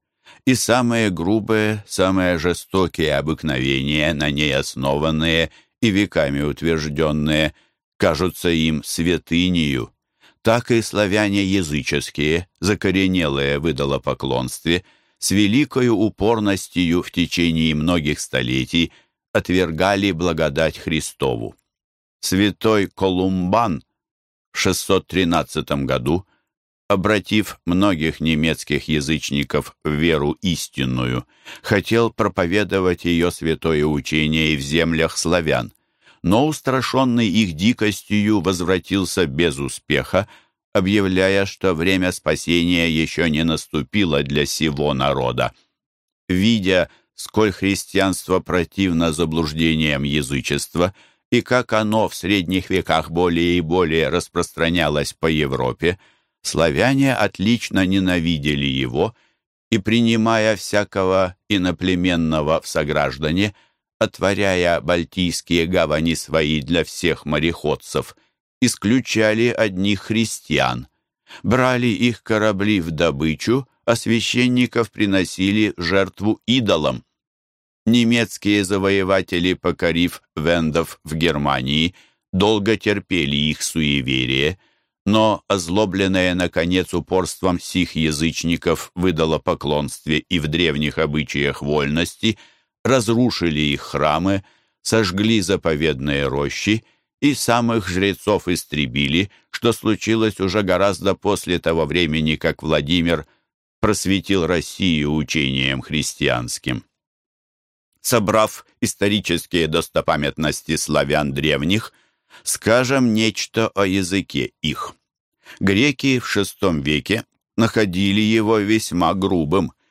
и самые грубые, самые жестокие обыкновения, на ней основанные и веками утвержденные – кажутся им святынею, так и славяне языческие, закоренелые в идолопоклонстве, с великою упорностью в течение многих столетий отвергали благодать Христову. Святой Колумбан в 613 году, обратив многих немецких язычников в веру истинную, хотел проповедовать ее святое учение и в землях славян – но устрашенный их дикостью возвратился без успеха, объявляя, что время спасения еще не наступило для сего народа. Видя, сколь христианство противно заблуждениям язычества и как оно в средних веках более и более распространялось по Европе, славяне отлично ненавидели его и, принимая всякого иноплеменного в сограждане, отворяя бальтийские гавани свои для всех мореходцев, исключали одних христиан, брали их корабли в добычу, а священников приносили жертву идолам. Немецкие завоеватели, покорив вендов в Германии, долго терпели их суеверие, но озлобленное, наконец, упорством сих язычников выдало поклонстве и в древних обычаях вольности – разрушили их храмы, сожгли заповедные рощи и самых жрецов истребили, что случилось уже гораздо после того времени, как Владимир просветил Россию учением христианским. Собрав исторические достопамятности славян древних, скажем нечто о языке их. Греки в VI веке находили его весьма грубым –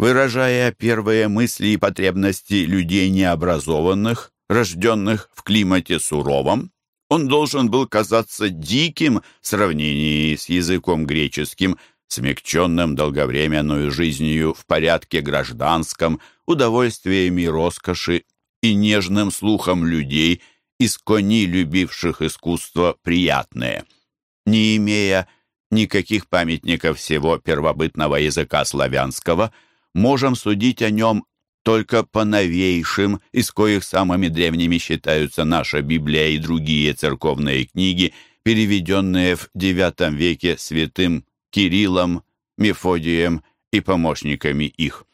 выражая первые мысли и потребности людей необразованных, рожденных в климате суровом, он должен был казаться диким в сравнении с языком греческим, смягченным долговременную жизнью в порядке гражданском, удовольствиями роскоши и нежным слухом людей, искони любивших искусство приятное. Не имея никаких памятников всего первобытного языка славянского – можем судить о нем только по новейшим, из коих самыми древними считаются наша Библия и другие церковные книги, переведенные в IX веке святым Кириллом, Мефодием и помощниками их.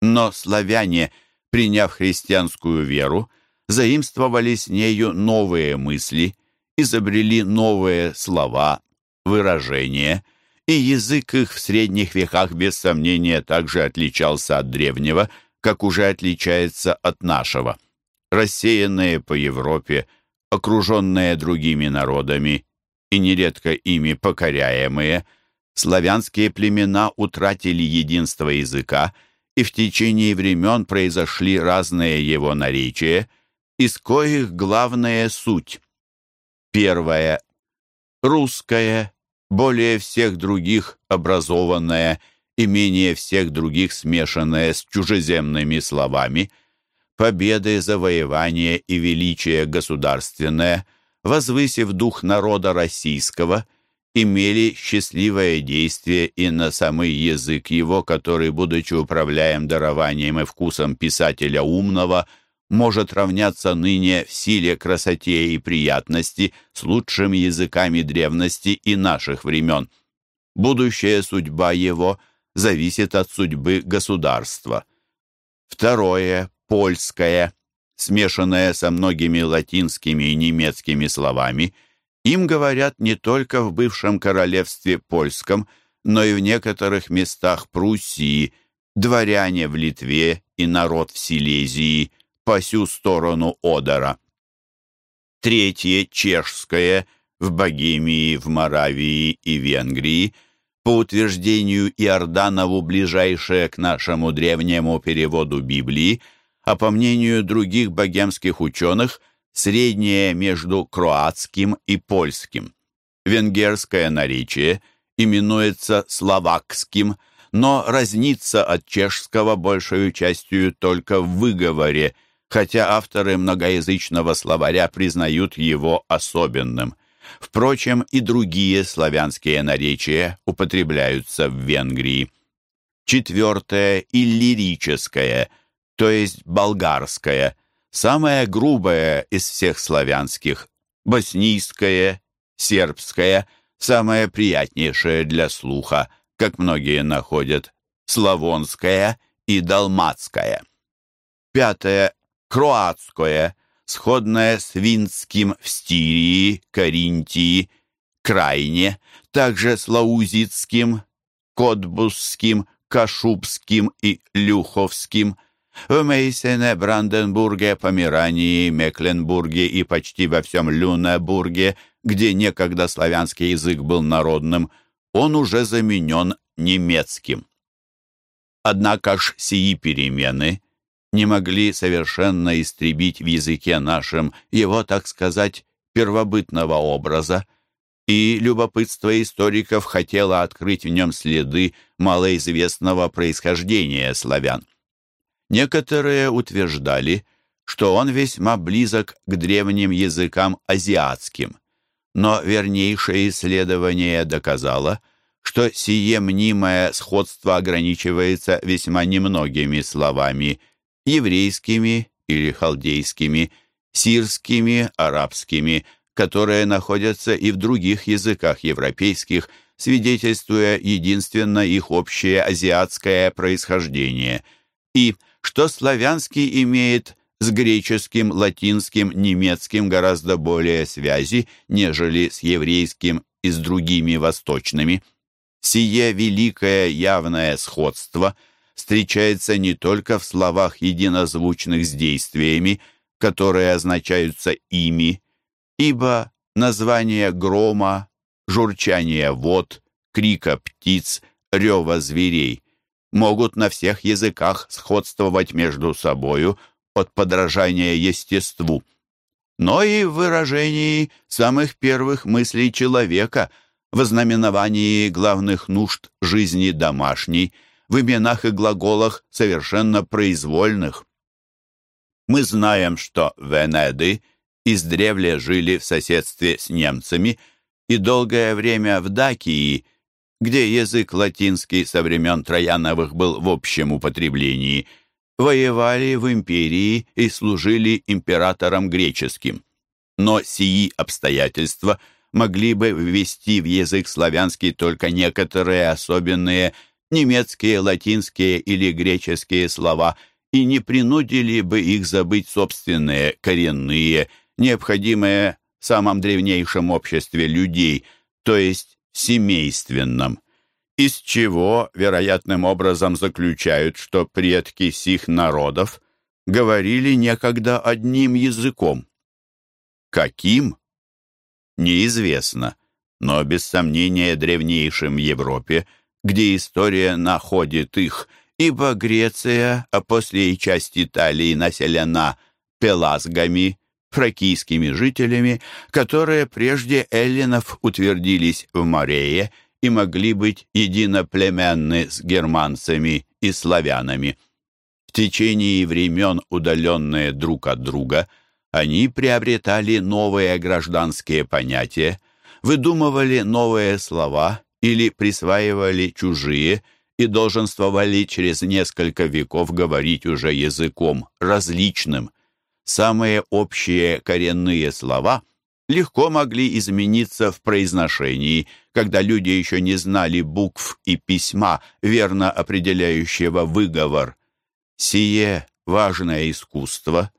Но славяне, приняв христианскую веру, заимствовали с нею новые мысли, изобрели новые слова, выражения – и язык их в средних веках без сомнения также отличался от древнего, как уже отличается от нашего. Рассеянные по Европе, окруженные другими народами и нередко ими покоряемые, славянские племена утратили единство языка, и в течение времен произошли разные его наречия, из коих главная суть. Первое. Русское, более всех других образованная и менее всех других смешанная с чужеземными словами, победы, завоевания и величие государственное, возвысив дух народа российского, имели счастливое действие и на самый язык его, который, будучи управляем дарованием и вкусом писателя умного, может равняться ныне в силе, красоте и приятности с лучшими языками древности и наших времен. Будущая судьба его зависит от судьбы государства. Второе, польское, смешанное со многими латинскими и немецкими словами, им говорят не только в бывшем королевстве польском, но и в некоторых местах Пруссии, дворяне в Литве и народ в Силезии по сю сторону Одера. Третье, чешское, в Богемии, в Моравии и Венгрии, по утверждению Иорданову ближайшее к нашему древнему переводу Библии, а по мнению других богемских ученых, среднее между кроатским и польским. Венгерское наречие именуется словакским, но разнится от чешского большей частью только в выговоре, хотя авторы многоязычного словаря признают его особенным. Впрочем, и другие славянские наречия употребляются в Венгрии. Четвертое – иллирическое, то есть болгарское, самое грубое из всех славянских, боснийское, сербское, самое приятнейшее для слуха, как многие находят, славонское и далматское. Пятое – кроатское, сходное с винским в Стирии, Каринтии, Крайне, также с лаузитским, котбусским, кашубским и люховским, в Мейсене, Бранденбурге, Померании, Мекленбурге и почти во всем Люнебурге, где некогда славянский язык был народным, он уже заменен немецким. Однако ж сии перемены не могли совершенно истребить в языке нашем его, так сказать, первобытного образа, и любопытство историков хотело открыть в нем следы малоизвестного происхождения славян. Некоторые утверждали, что он весьма близок к древним языкам азиатским, но вернейшее исследование доказало, что сие мнимое сходство ограничивается весьма немногими словами – еврейскими или халдейскими, сирскими, арабскими, которые находятся и в других языках европейских, свидетельствуя единственно их общее азиатское происхождение, и что славянский имеет с греческим, латинским, немецким гораздо более связи, нежели с еврейским и с другими восточными. Сие великое явное сходство – встречается не только в словах, единозвучных с действиями, которые означаются ими, ибо название грома, журчание вод, крика птиц, рева зверей могут на всех языках сходствовать между собою от подражания естеству, но и в выражении самых первых мыслей человека, в знаменовании главных нужд жизни домашней – в именах и глаголах совершенно произвольных. Мы знаем, что Венеды издревле жили в соседстве с немцами и долгое время в Дакии, где язык латинский со времен Трояновых был в общем употреблении, воевали в империи и служили императорам греческим. Но сии обстоятельства могли бы ввести в язык славянский только некоторые особенные немецкие, латинские или греческие слова и не принудили бы их забыть собственные коренные, необходимые в самом древнейшем обществе людей, то есть семейственном, из чего вероятным образом заключают, что предки сих народов говорили некогда одним языком. Каким? Неизвестно, но без сомнения древнейшим Европе – где история находит их, ибо Греция, а после и часть Италии населена пелазгами, фракийскими жителями, которые прежде эллинов утвердились в Морее и могли быть единоплеменны с германцами и славянами. В течение времен, удаленные друг от друга, они приобретали новые гражданские понятия, выдумывали новые слова или присваивали чужие и долженствовали через несколько веков говорить уже языком различным. Самые общие коренные слова легко могли измениться в произношении, когда люди еще не знали букв и письма, верно определяющего выговор. Сие важное искусство,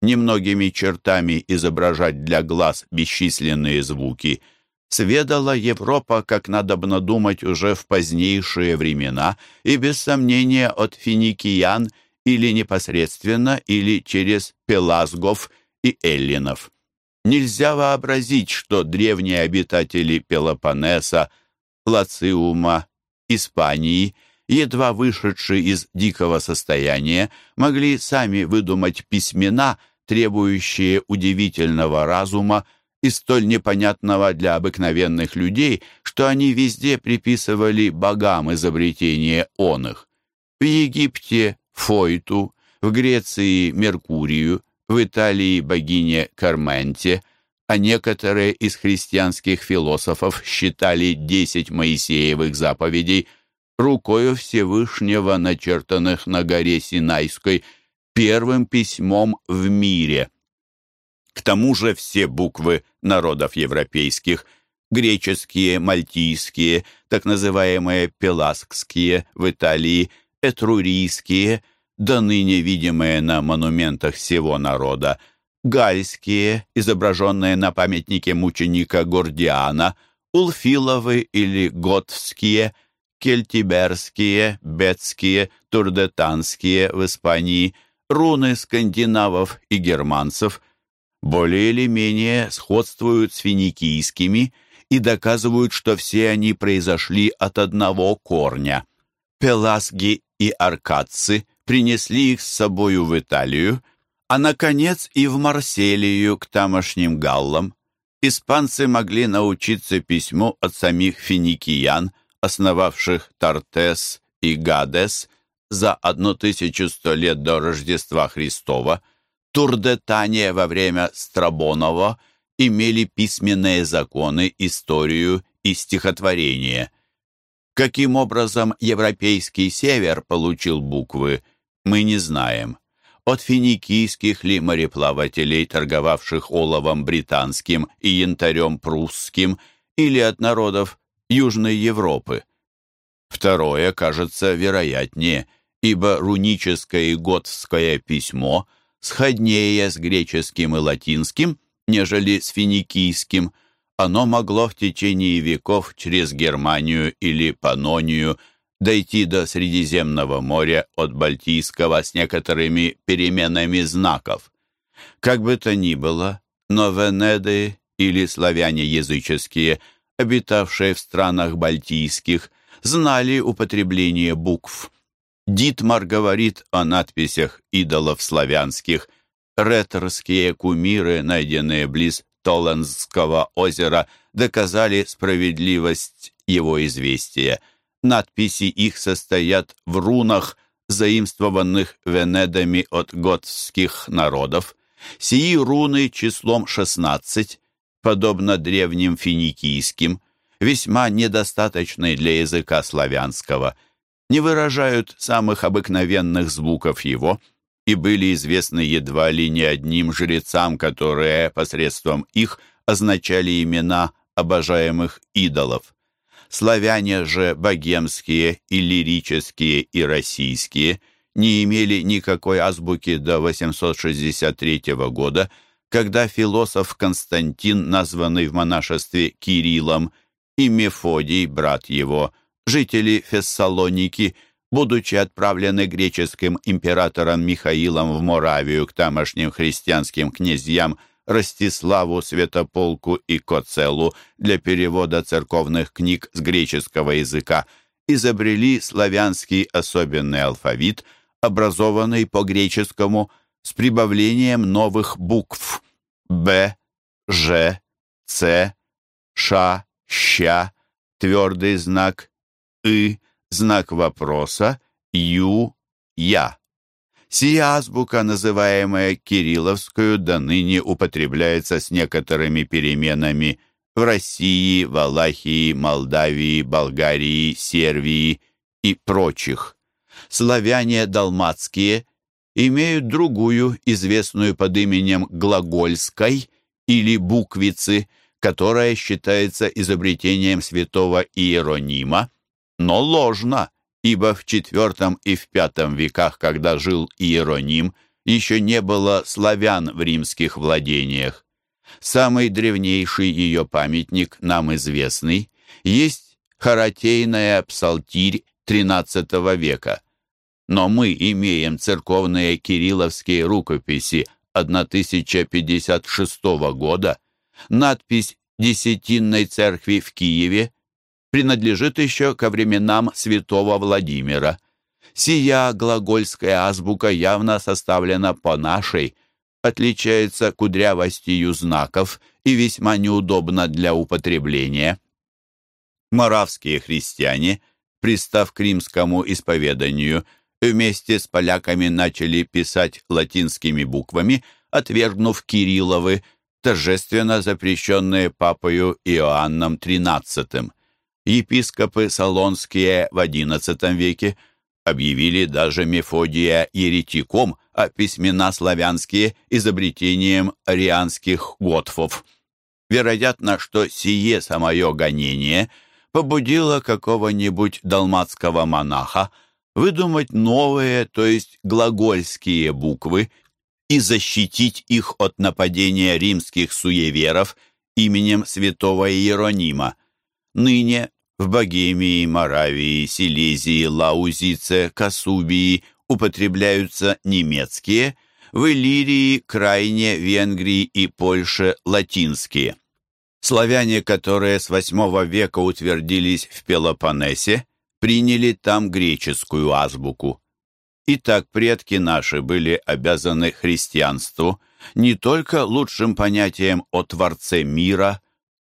немногими чертами изображать для глаз бесчисленные звуки – сведала Европа, как надобно думать, уже в позднейшие времена, и без сомнения от финикиян или непосредственно, или через пелазгов и эллинов. Нельзя вообразить, что древние обитатели Пелопоннеса, Лациума, Испании, едва вышедшие из дикого состояния, могли сами выдумать письмена, требующие удивительного разума, и столь непонятного для обыкновенных людей, что они везде приписывали богам изобретение он их. В Египте — Фойту, в Греции — Меркурию, в Италии — богине Карменте, а некоторые из христианских философов считали десять Моисеевых заповедей рукою Всевышнего, начертанных на горе Синайской, первым письмом в мире — к тому же все буквы народов европейских, греческие, мальтийские, так называемые пеласкские в Италии, этрурийские, до ныне видимые на монументах всего народа, гальские, изображенные на памятнике мученика Гордиана, улфиловы или готские, кельтиберские, бетские, турдетанские в Испании, руны скандинавов и германцев – более или менее сходствуют с финикийскими и доказывают, что все они произошли от одного корня. Пеласги и аркадцы принесли их с собою в Италию, а, наконец, и в Марселию к тамошним галлам. Испанцы могли научиться письму от самих финикиян, основавших Тартес и Гадес за 1100 лет до Рождества Христова – Турдетане во время Страбонова имели письменные законы, историю и стихотворение. Каким образом европейский север получил буквы, мы не знаем. От финикийских ли мореплавателей, торговавших оловом британским и янтарем прусским, или от народов Южной Европы. Второе кажется вероятнее, ибо руническое и готское письмо – сходнее с греческим и латинским, нежели с финикийским, оно могло в течение веков через Германию или Панонию дойти до Средиземного моря от Балтийского с некоторыми переменами знаков. Как бы то ни было, но венеды или славяне языческие, обитавшие в странах балтийских, знали употребление букв – Дитмар говорит о надписях идолов славянских. Реторские кумиры, найденные близ Толленского озера, доказали справедливость его известия. Надписи их состоят в рунах, заимствованных венедами от готских народов. Сии руны числом 16, подобно древним финикийским, весьма недостаточны для языка славянского – не выражают самых обыкновенных звуков его и были известны едва ли не одним жрецам, которые посредством их означали имена обожаемых идолов. Славяне же богемские и лирические и российские не имели никакой азбуки до 863 года, когда философ Константин, названный в монашестве Кириллом, и Мефодий, брат его, жители Фессалоники, будучи отправлены греческим императором Михаилом в Моравию к тамошним христианским князьям Ростиславу, Святополку и Коцелу для перевода церковных книг с греческого языка, изобрели славянский особенный алфавит, образованный по греческому с прибавлением новых букв «Б», «Ж», «Ц», «Ш», «Щ», твердый знак «ы», знак вопроса, «ю», «я». Сия азбука, называемая Кирилловскую, до ныне употребляется с некоторыми переменами в России, Валахии, Молдавии, Болгарии, Сербии и прочих. Славяне далматские имеют другую, известную под именем Глагольской или буквицы, которая считается изобретением святого Иеронима, но ложно, ибо в IV и в V веках, когда жил Иероним, еще не было славян в римских владениях. Самый древнейший ее памятник, нам известный, есть Харатейная псалтирь XIII века. Но мы имеем церковные кирилловские рукописи 1056 года, надпись Десятинной церкви в Киеве принадлежит еще ко временам святого Владимира. Сия глагольская азбука явно составлена по нашей, отличается кудрявостью знаков и весьма неудобна для употребления. Моравские христиане, пристав к римскому исповеданию, вместе с поляками начали писать латинскими буквами, отвергнув Кирилловы, торжественно запрещенные папою Иоанном XIII. Епископы Солонские в XI веке объявили даже Мефодия еретиком, а письмена славянские – изобретением арианских готфов. Вероятно, что сие самое гонение побудило какого-нибудь далматского монаха выдумать новые, то есть глагольские буквы и защитить их от нападения римских суеверов именем святого Иеронима. Ныне в Богемии, Моравии, Силезии, Лаузице, Касубии употребляются немецкие, в Иллирии, Крайне, Венгрии и Польше латинские. Славяне, которые с VIII века утвердились в Пелопоннесе, приняли там греческую азбуку. Итак, предки наши были обязаны христианству не только лучшим понятием о Творце мира,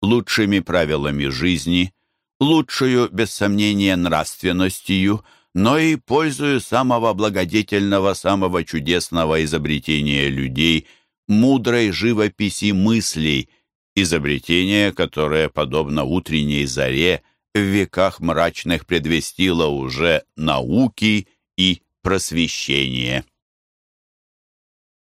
лучшими правилами жизни, лучшую, без сомнения, нравственностью, но и пользую самого благодетельного, самого чудесного изобретения людей, мудрой живописи мыслей, изобретение, которое, подобно утренней заре, в веках мрачных предвестило уже науки и просвещение.